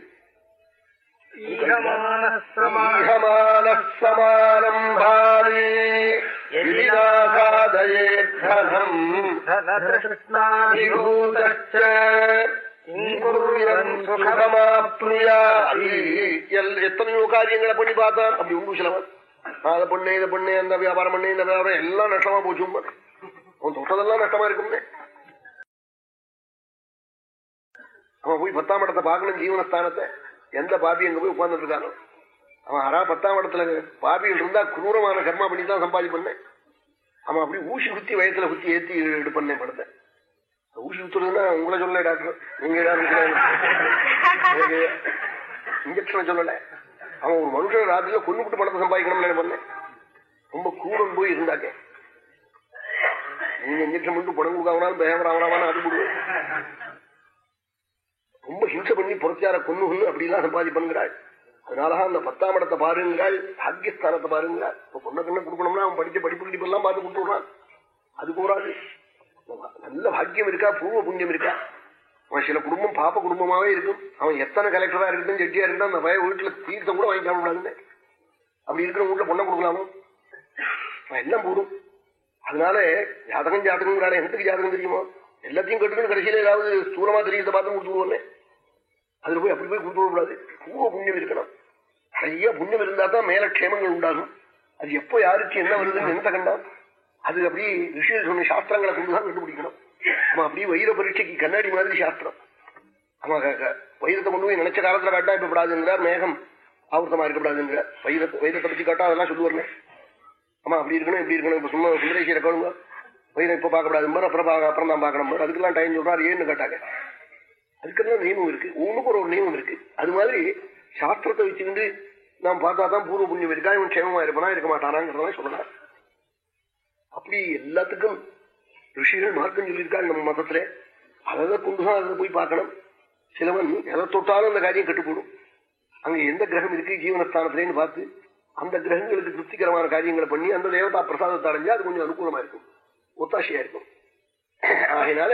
எத்தனையோ காரியங்களை பண்ணி பார்த்தான். அப்படி உண்டு சிலவன். அதை பண்ணு இதை பண்ணு அந்த வியாபாரம் பண்ணு இந்த வியாபாரம் எல்லாம் நஷ்டமா போச்சு அவன் தொட்டதெல்லாம் நஷ்டமா இருக்கும்னே. அவன் போய் பத்தாம் இடத்தை பார்க்கணும் ஜீவனஸ்தானத்தை எந்த பாபி அங்க போய் உட்கார்ந்துட்டு இருக்கானோ? அவன் அரா பத்தாம் இடத்துல பாபிகள் இருந்தா குரூரமான கர்மா பண்ணி தான் சம்பாதி பண்ணேன் அவன் அப்படி ஊசி குத்தி வயசுல குத்தி ஏத்தி இது பண்ணேன் படத்தை. ஊசி குத்துறதுன்னா உங்களை சொல்ல டாக்டர். நீங்க இன்ஜெக்ஷன் சொல்லல. அவன் ஒரு மனுஷன் ராத்திரியில கொண்டு விட்டு பணத்தை சம்பாதிக்கணும்னு பண்ணேன் ரொம்ப கூடம் போய் இருந்தாக்க நீங்க இன்ஜெக்ஷன் பண்ணிட்டு பணம் கொடுக்காமனாலும் பேவர் ஆகலாமான்னு அது கொடுவேன் ரொம்ப ஹிம்சை பண்ணி புரட்சியார கொன்னு கொண்டு அப்படிலாம் சம்பாதி பண்ணுகிறாள் அதனாலதான் அந்த பத்தாம் இடத்தை பாருங்கிறாள் பாக்கியஸ்தானத்தை பாருங்கிறாள் இப்ப பொண்ணை கண்ணை கொடுக்கணும்னா அவன் படிச்ச படிப்பு படிப்பெல்லாம் பார்த்து கொடுத்துடுறான். அது போறாது. நல்ல பாக்கியம் இருக்கா? பூர்வ புண்ணியம் இருக்கா? அவன் சில குடும்பம் பாப்ப குடும்பமாவே இருக்கும். அவன் எத்தனை கலெக்டரா இருக்கட்டும் செட்டியா இருக்கட்டும் அந்த பய வீட்டுல தீர்த்தம் கூட வாங்கி சாப்பிடாதுன்னு அப்படி இருக்கிற வீட்டுல பொண்ணை கொடுக்கலாமோ? எல்லாம் போடும் அதனால ஜாதகம் ஜாதகம் எனக்கு ஜாதகம் தெரியுமோ? எல்லாத்தையும் கட்டுக்கணும் கடைசியில ஏதாவது ஸ்தூலமா தெரியுத பார்த்து கொடுத்துருவோமே அதுல போய் அப்படி போய் கொடுத்துடக்கூடாது பூர்வ புண்ணியம் இருக்கணும். நிறைய புண்ணியம் இருந்தா தான் மேல க்ஷேமங்கள் உண்டாகும். அது எப்போ யாருக்கு என்ன வருதுன்னு எந்த கண்டான் அது அப்படி ரிஷியல் சொன்ன சாஸ்திரங்களை கொண்டுதான் கண்டுபிடிக்கணும். ஆமா அப்படியே வைர பரீட்சைக்கு கண்ணாடி மாதிரி சாஸ்திரம். ஆமா வைரத்தை கொண்டு போய் நினைச்ச காலத்துல காட்டா இப்ப படாதுங்கிறார் மேகம் ஆவர்த்தமா இருக்கக்கூடாதுங்கிறார் வைரத்தை வைரத்தை பத்தி காட்டா அதெல்லாம் சொல்லுவாருன்னு ஆமா அப்படி இருக்கணும் இப்படி இருக்கணும் இப்ப சும்மா குதிரைசி இருக்கணுங்க பையனை இப்ப பார்க்கப்படாது அப்புறம் அப்புறம் தான் பார்க்கணும். அதுக்கெல்லாம் டைம் சொல்றாரு ஏன்னு கேட்டாங்க. அதுக்கெல்லாம் நியமம் இருக்கு. ஒண்ணுக்கு ஒரு நியமம் இருக்கு. அது மாதிரி சாஸ்திரத்தை வச்சுக்கிட்டு நாம் பார்த்தா தான் பூர்வ புண்ணியம் இருக்கா? இவன் க்ஷேமமா இருப்பானா இருக்க மாட்டானாங்கிறதான் சொல்லலாம். அப்படி எல்லாத்துக்கும் ரிஷிகள் மார்க்கம் சொல்லியிருக்காங்க நம்ம மதத்துல. அதை கொண்டுதான் அதை போய் பார்க்கணும். சிலவன் எதை தொட்டாலும் அந்த காரியம் கட்டுப்படும் அங்க எந்த கிரகம் இருக்கு? ஜீவனஸ்தானத்திலேன்னு பார்த்து அந்த கிரகங்களுக்கு திருப்திகரமான காரியங்களை பண்ணி அந்த தேவதா பிரசாதத்தை அடைஞ்சா அது கொஞ்சம் அனுகூலமா இருக்கும். ஒத்தாசையா இருக்கும். ஆகினால